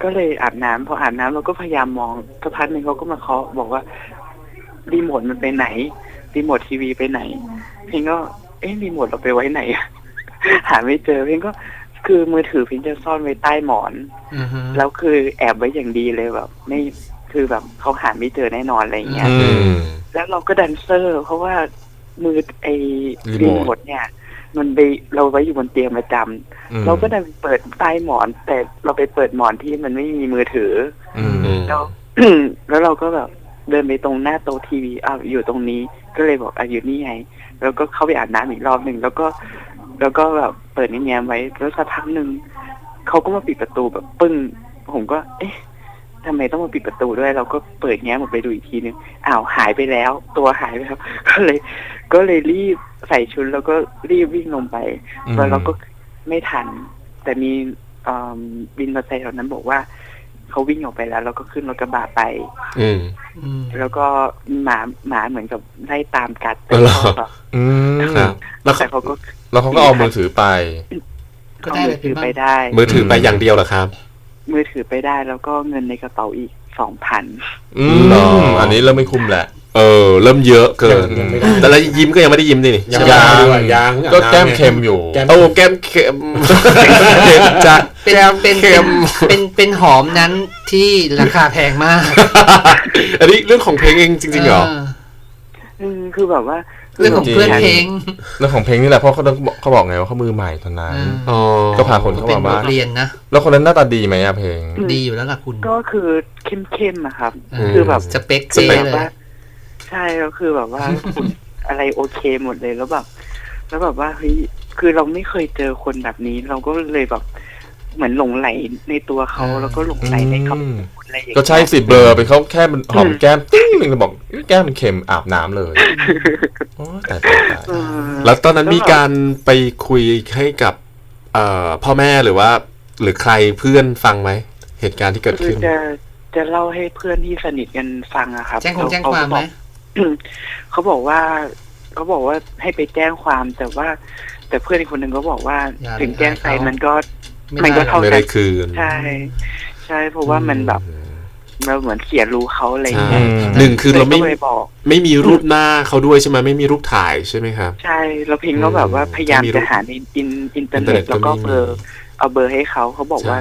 ก็เลยอาบน้ำพออาบน้ำเราก็พยายามมองสักพักหนึ่งเขาก็มาเคาะบอกว่ารีโมทมันไปไหนรีโมททีวีไปไหน เพลงก็ เอ๊ะรีโมทเราไปไว้ไหนอะหาไม่เจอ เพลงก็คือมือถือเพลงจะซ่อนไว้ใต้หมอนอือฮึแล้วคือแอบไว้อย่างดีเลยแบบ ไม่ คือแบบเขาหาไม่เจอแน่นอนอะไรอย่างเงี้ยอืมแล้วเราก็ดันเซอร์ เพราะว่ามือไอ้รีรีโมทโมทเนี่ย เราไปไว้มันอยู่บนเตียงประจำอืมเราก็ดันเปิดใต้หมอน แต่เราไปเปิดหมอนที่มันไม่มีมือถืออืมอืมแล้วแล้วเราก็แบบเดินไปตรงหน้าโต๊ะทีวีอ้าวอยู่ตรงนี้ ก็เลยบอกอะอยู่นี่ไง แล้วก็เข้าไปอาบน้ำอีกรอบหนึ่งแล้วก็ แล้วก็แบบเปิดแง้มๆไว้แล้วสักพักหนึ่งเขาก็มาปิดประตูแบบปึ้ง ผมก็ เอ๊ะ ทำไมต้องมาปิดประตูด้วย เราก็เปิดแง้มออกไปดูอีกทีนึงอ้าวหายไปแล้ว ตัวหายไปแล้ว ก็เลย ก็เลยรีบใส่ชุดแล้วก็รีบวิ่งลงไปอืมแล้วเราก็ไม่ทัน แต่มีเอ่อวินมอเตอร์ไซค์แถวนั้นบอกว่าเขาวิ่งออกไปแล้วแล้วก็ขึ้นรถกระบะไป อืมอืมแล้วก็หมาหมาเหมือนกับไล่ตามกัดแต่อ๋อเหรอเขาแบบอืมครับแล้วแต่เขาเขาก็แล้วเขาก็เอามือถือไป ก็เอาได้มืเลอยถือบ้างไปได้ มือถือไปอย่างเดียวเหรอครับ มือถือไปได้แล้วก็เงินในกระเป๋าอีกสองพันอืหรอมอันนี้เริ่มไม่คุ้มแหละ เออ เริ่มเยอะเกินยังไม่ได้แต่ละยิ้มก็ยังไม่ได้ยิ้มนี่ยังใช่ไหมด้วยยังก็แก้มเค็มอยู่แก้มโอ้แก้มเค็มเด็ดจัดเป็นแก้มเป็นเค็มเป็นเป็นหอมนั้นที่ราคาแพงมาก อันนี้เรื่องของเพลงเองจริงๆเหรออืมคือแบบว่า เรื่องของเพื่อนเพลงเรื่องของเพลงนี่แหละเพราะเขาต้องเขาบอกไงว่าเขามือใหม่เท่านั้นอ๋อก็พาคนก็เข้าเป็นมาบบ้าทงเรียนนะแล้วคนนั้นหน้าตาดีไหมอะเพลง ดีอยู่แล้วล่ะคุณ ก็คือเข้มๆอะครับอืมคือแบบสเปคสเจเปคเลว่ายใช่แล้วคือแบบว่าคุณอะไรโอเคหมดเลยแล้วแบบแล้วแบบว่าเฮ้ยคือเราไม่เคยเจอคนแบบนี้ เราก็เลยแบบเหมือนหลงไหลในตัวเขาอ่าแล้วก็หลงไหลในคำพูดอะไรอย่างเงี้ยก็ใช่สิเบลอร์ไปเขาแค่มันหอมแก้มติ้ง หนึ่งแล้วบอกแก้มมันเค็มอาบน้ำเลยโอ้ตายตายตายเออแล้วตอนนั้นมีการไปคุยให้กับเอ่อพ่อแม่หรือว่า หรือใครเพื่อนฟังไหมเหตุการณ์ที่เกิดคือขึ้นจะจะเล่าให้เพื่อนที่สนิทกันฟังอะครับแจ้งคงแจ้งเขความไหมบอกเขาบอกว่าเขาบอกว่าให้ไปแจ้งความแต่ว่า แต่เพื่อนอีกคนหนึ่งก็บอกว่าอย่าถึงแจ้งไปเลยมันก็ไม่มันก็ได้เท่าไม่กัได้นคืนใช่ใช่เพราะว่ามันแบบ เราเหมือนเสียรู้เขาอะไรอย่างใช่เงี้ยหนึ่งคือเราไม่ก็เลยบอกไม่มีรูปหน้าเขาด้วยใช่ไหมไม่มีรูปถ่ายใช่ไหมครับ ใช่เราเพิงก็แบบว่าพยายามจะมีรูจะปหาในอินอินเทอร์เน็ตอินเทอร์เน็ตแล้วก็ก็ไม่มีเบอร์เอาเบอร์ให้เขาเขาบอกว่าใช่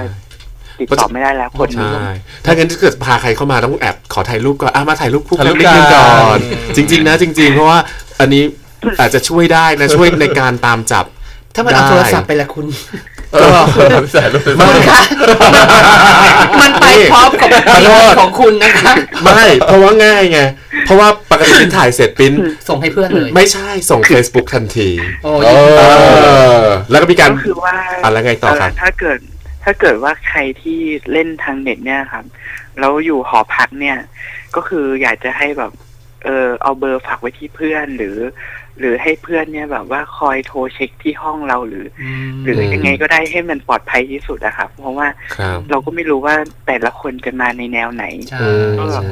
ติดต่อไม่ได้แล้วคนนี้ใช่ถ้างั้นถ้าเกิดพาใครเข้ามาต้องแอบขอถ่ายรูปก่อนอะมาถ่ายรูปคู่กัถ่ายรูนปนิดนึงกันก่อนจริง ๆ นะ จริง ๆ เพราะว่าอันนี้อาจจะช่วยได้นะช่วยในการตามจับถ้ามันเอาได้โทรศัพท์ไปละคุณ เออใส่รูปไปไม่มันไปพร้อมกับขอโทษของคุณนะคะไม่เพราะว่าง่ายไงเพราะว่าปกติปิ้นถ่ายเสร็จปิ้นส่งให้เพื่อนเลย ไม่ใช่ส่ง Facebook ทันทีโอ้เอยเอออแล้วก็มีการก็คือว่าอะแล้วไงต่อครับเถ้าเกิดถ้าเกิดว่าใครที่เล่นทางเน็ตเนี่ยครับแล้วอยู่หอพักเนี่ย ก็คืออยากจะให้แบบ เออเอาเบอร์ฝากไว้ที่เพื่อนหรือ หรือให้เพื่อนเนี่ยแบบว่าคอยโทรเช็คที่ห้องเราหรือ หรือยังไงก็ได้ให้มันปลอดภัยที่สุดอะครับเพราะว่าครับเราก็ไม่รู้ว่าแต่ละคนจะมาในแนวไหนใช่อืมก็แบบ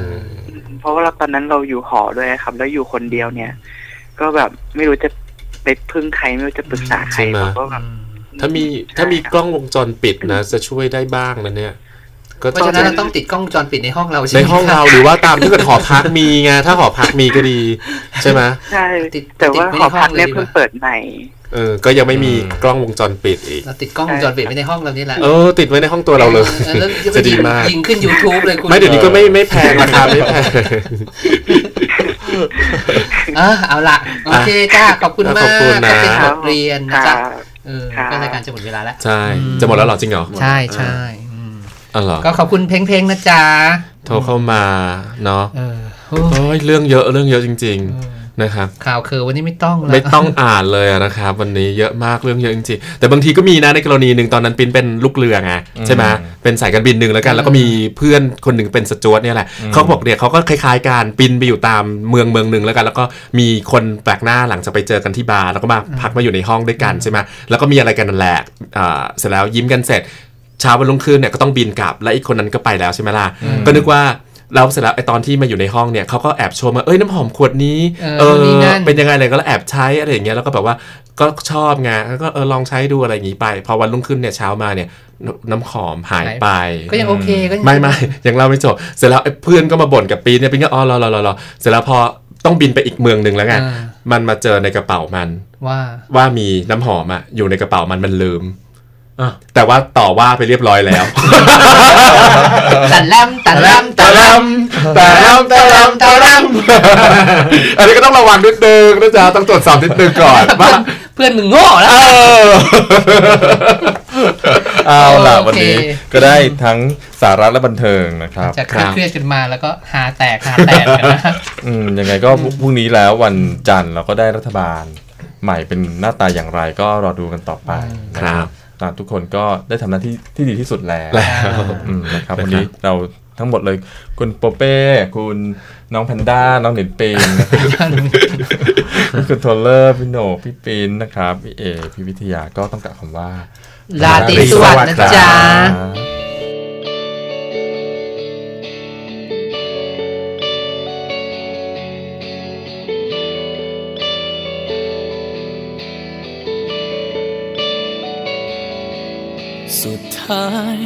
เพราะว่าเราตอนนั้นเราอยู่หอด้วยครับ แล้วอยู่คนเดียวเนี่ย ก็แบบไม่รู้จะไปพึ่งใครไม่รู้จะปรึกษาใครใช่ไหมเราก็แบบถ้ามีถ้ามีกล้องวงจรปิดนะ จะช่วยได้บ้างนะเนี่ย ก็เพราะฉะนั้นเราต้องติดกล้องวงจรปิดในห้องเราใช่ในไหมห้องเราหรือว่าตามถ้าเกิดหอพักมีไงถ้าหอพักมีก็ดี ใช่ไหมใช่ติดแต่ว่าติดไหอพักเนี่ยใเพิ่งเปิดใหม่เออ ก็ยังไม่มีกล้องวงจรปิดอีกเราติดกล้องวงจรปิดไว้ในห้องเรานี่แหละ เออ ติดไว้ในห้องตัวเราเลยออแล้วจะดีมาก ยิงขึ้น YouTube เลยคุณ ไม่เดี๋ยวนี้ก็ไม่ไม่แพงราคาไม่แพงเออเอาละโอเคจ้า ขอบคุณมาก ขอบคุณนะก็เป็นบทเรียนนะจ๊ะครับเออครับก็รายการจะหมดเวลาแล้ว ใช่ จะหมดแล้วเหรอจริงเหรอ ใช่ใช่อืมอ๋อเหรอ ก็ขอบคุณเพลงเพลงๆนะจ๊ะ โทรเข้ามาเนาะเออโอ้ยเรื่องเยอะเรื่องเยอะจริงเออนะครับ ข่าวคือวันนี้ไม่ต้องแล้วไม่ต้องอ่านเลยอะนะครับวันนี้เยอะมากเรื่องเยอะจริงๆแต่บางทีก็มีนะในกรณีหนึ่งตอนนั้นปินเป็นลูกเรือไงใช่ไหมเป็นสายการบินหนึ่งแล้วกัน แล้วก็มีเพื่อนคนหนึ่งเป็นสจวตเนี่ยแหละเขาบอกเนี่ยเขาก็คล้ายๆการบินไปอยู่ตามเมืองเมืองหนึ่งแล้วกัน แล้วก็มีคนแปลกหน้าหลังจากไปเจอกันที่บาร์แล้วก็มาพักมาอยู่ในห้องด้วยกันใช่ไหมแล้วก็มีอะไรกันนั่นแหละอ่าเสร็จแล้วยิ้มกันเสร็จ เช้าวันรุ่งขึ้นเนี่ยก็ต้องบินกลับ และอีกคนนั้นก็ไปแล้วใช่ไหมล่ะก็นึกว่าเราเสร็จแล้วไอ้ตอนที่มาอยู่ในห้องเนี่ยเขาก็แอบโชว์มาเอ้ยน้ำหอมขวดนี้เออนี่นั่นเป็นยังไงเลยก็แล้วแอบใช้อะไรอย่างเงี้ยแล้วก็แบบว่าก็ชอบไงแล้วก็เออลองใช้ดูอะไรอย่างงี้ไป พอวันรุ่งขึ้นเนี่ยเช้ามาเนี่ยน้ำน้ำหอมหายไป ก็ยังโอเคก็ยังไม่ไม่ยังเล่าไม่จบเสร็จแล้วไอ้เพื่อนก็มาบ่นกับปีนเนี่ยปีนก็อ๋อรอรอรอรอเสร็จแล้วพอต้องบินไปอีกเมืองหนึ่งแล้วไงอ่ามันมาเจอในกระเป๋ามัน ว่าว่ามีน้ำหอมอะอยู่ในกระเป๋ามันมันลืมอะ แต่ว่าต่อว่าไปเรียบร้อยแล้วตัดแลมตัดแลมตัดแลมแต่ลำแต่ลำแต่ลำอันนี้ก็ต้องระวังนิดนึงนะจ๊ะต้องตรวจสอบนิดนึงก่อนว่าเพื่อนมึงโง่แล้วเออเอาล่ะโอเควันนี้ก็ได้ทั้งสาระและบันเทิงนะครับจากเครียดๆกันมาแล้วก็หาแตกหาแตกกันนะอืมยังไงก็พรุ่งพรุ่งนี้แล้ววันจันทร์เราก็ได้รัฐบาล ใหม่เป็นหน้าตาอย่างไรก็รอดูกันต่อไปนะครับ ตามทุกคนก็ได้ทำหน้าที่ที่ดีที่สุดแล้วแล้วอืมนะครับวันนี้เราทั้งหมดเลย คุณโปเป้ คุณน้องแพนด้า น้องหนินปีนนะครับคุณโทเลอร์ พี่โหนกพี่ปีนนะครับ พี่เอ พี่วิทยาก็ต้องกล่าวคำว่าลาตรีสวัสดิ์นะจ๊ะ ท้าย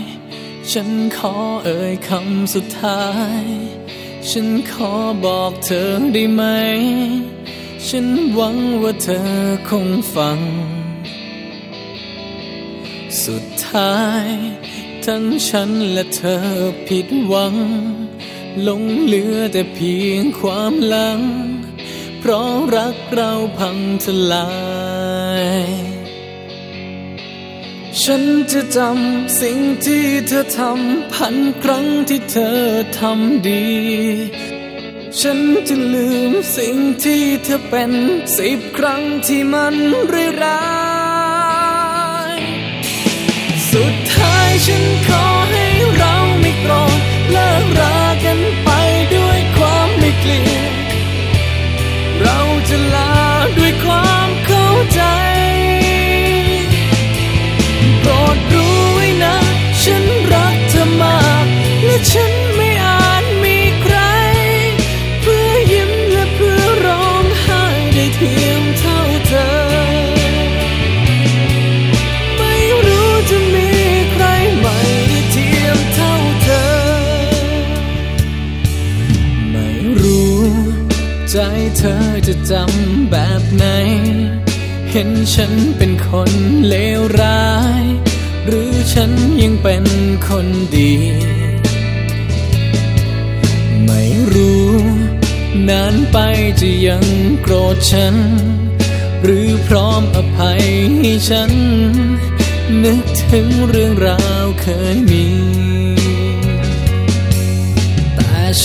ฉันขอเอ่ยคำสุดท้าย ฉันขอบอกเธอได้ไหม ฉันหวังว่าเธอคงฟัง สุดท้าย ทั้งฉันและเธอผิดหวัง หลงเหลือแต่เพียงความหลัง เพราะรักเราพังทลาย ฉันจะจำสิ่งที่เธอทำพันครั้งที่เธอทำดี ฉันจะลืมสิ่งที่เธอเป็นสิบครั้งที่มันร้ายสุดท้ายฉันขอให้เราไม่โกรธเลิกรากั เห็นฉันเป็นคนเลวร้าย หรือฉันยังเป็นคนดี ไม่รู้ นานไปจะยังโกรธฉัน หรือพร้อมอภัยให้ฉัน นึกถึงเรื่องราวเคยมี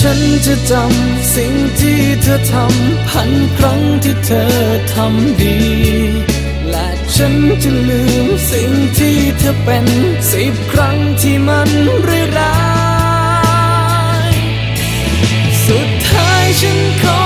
ฉันจะจำสิ่งที่เธอทำพันครั้งที่เธอทำดี และฉันจะลืมสิ่งที่เธอเป็นสิบครั้งที่มันร้ายสุดท้ายฉันขอ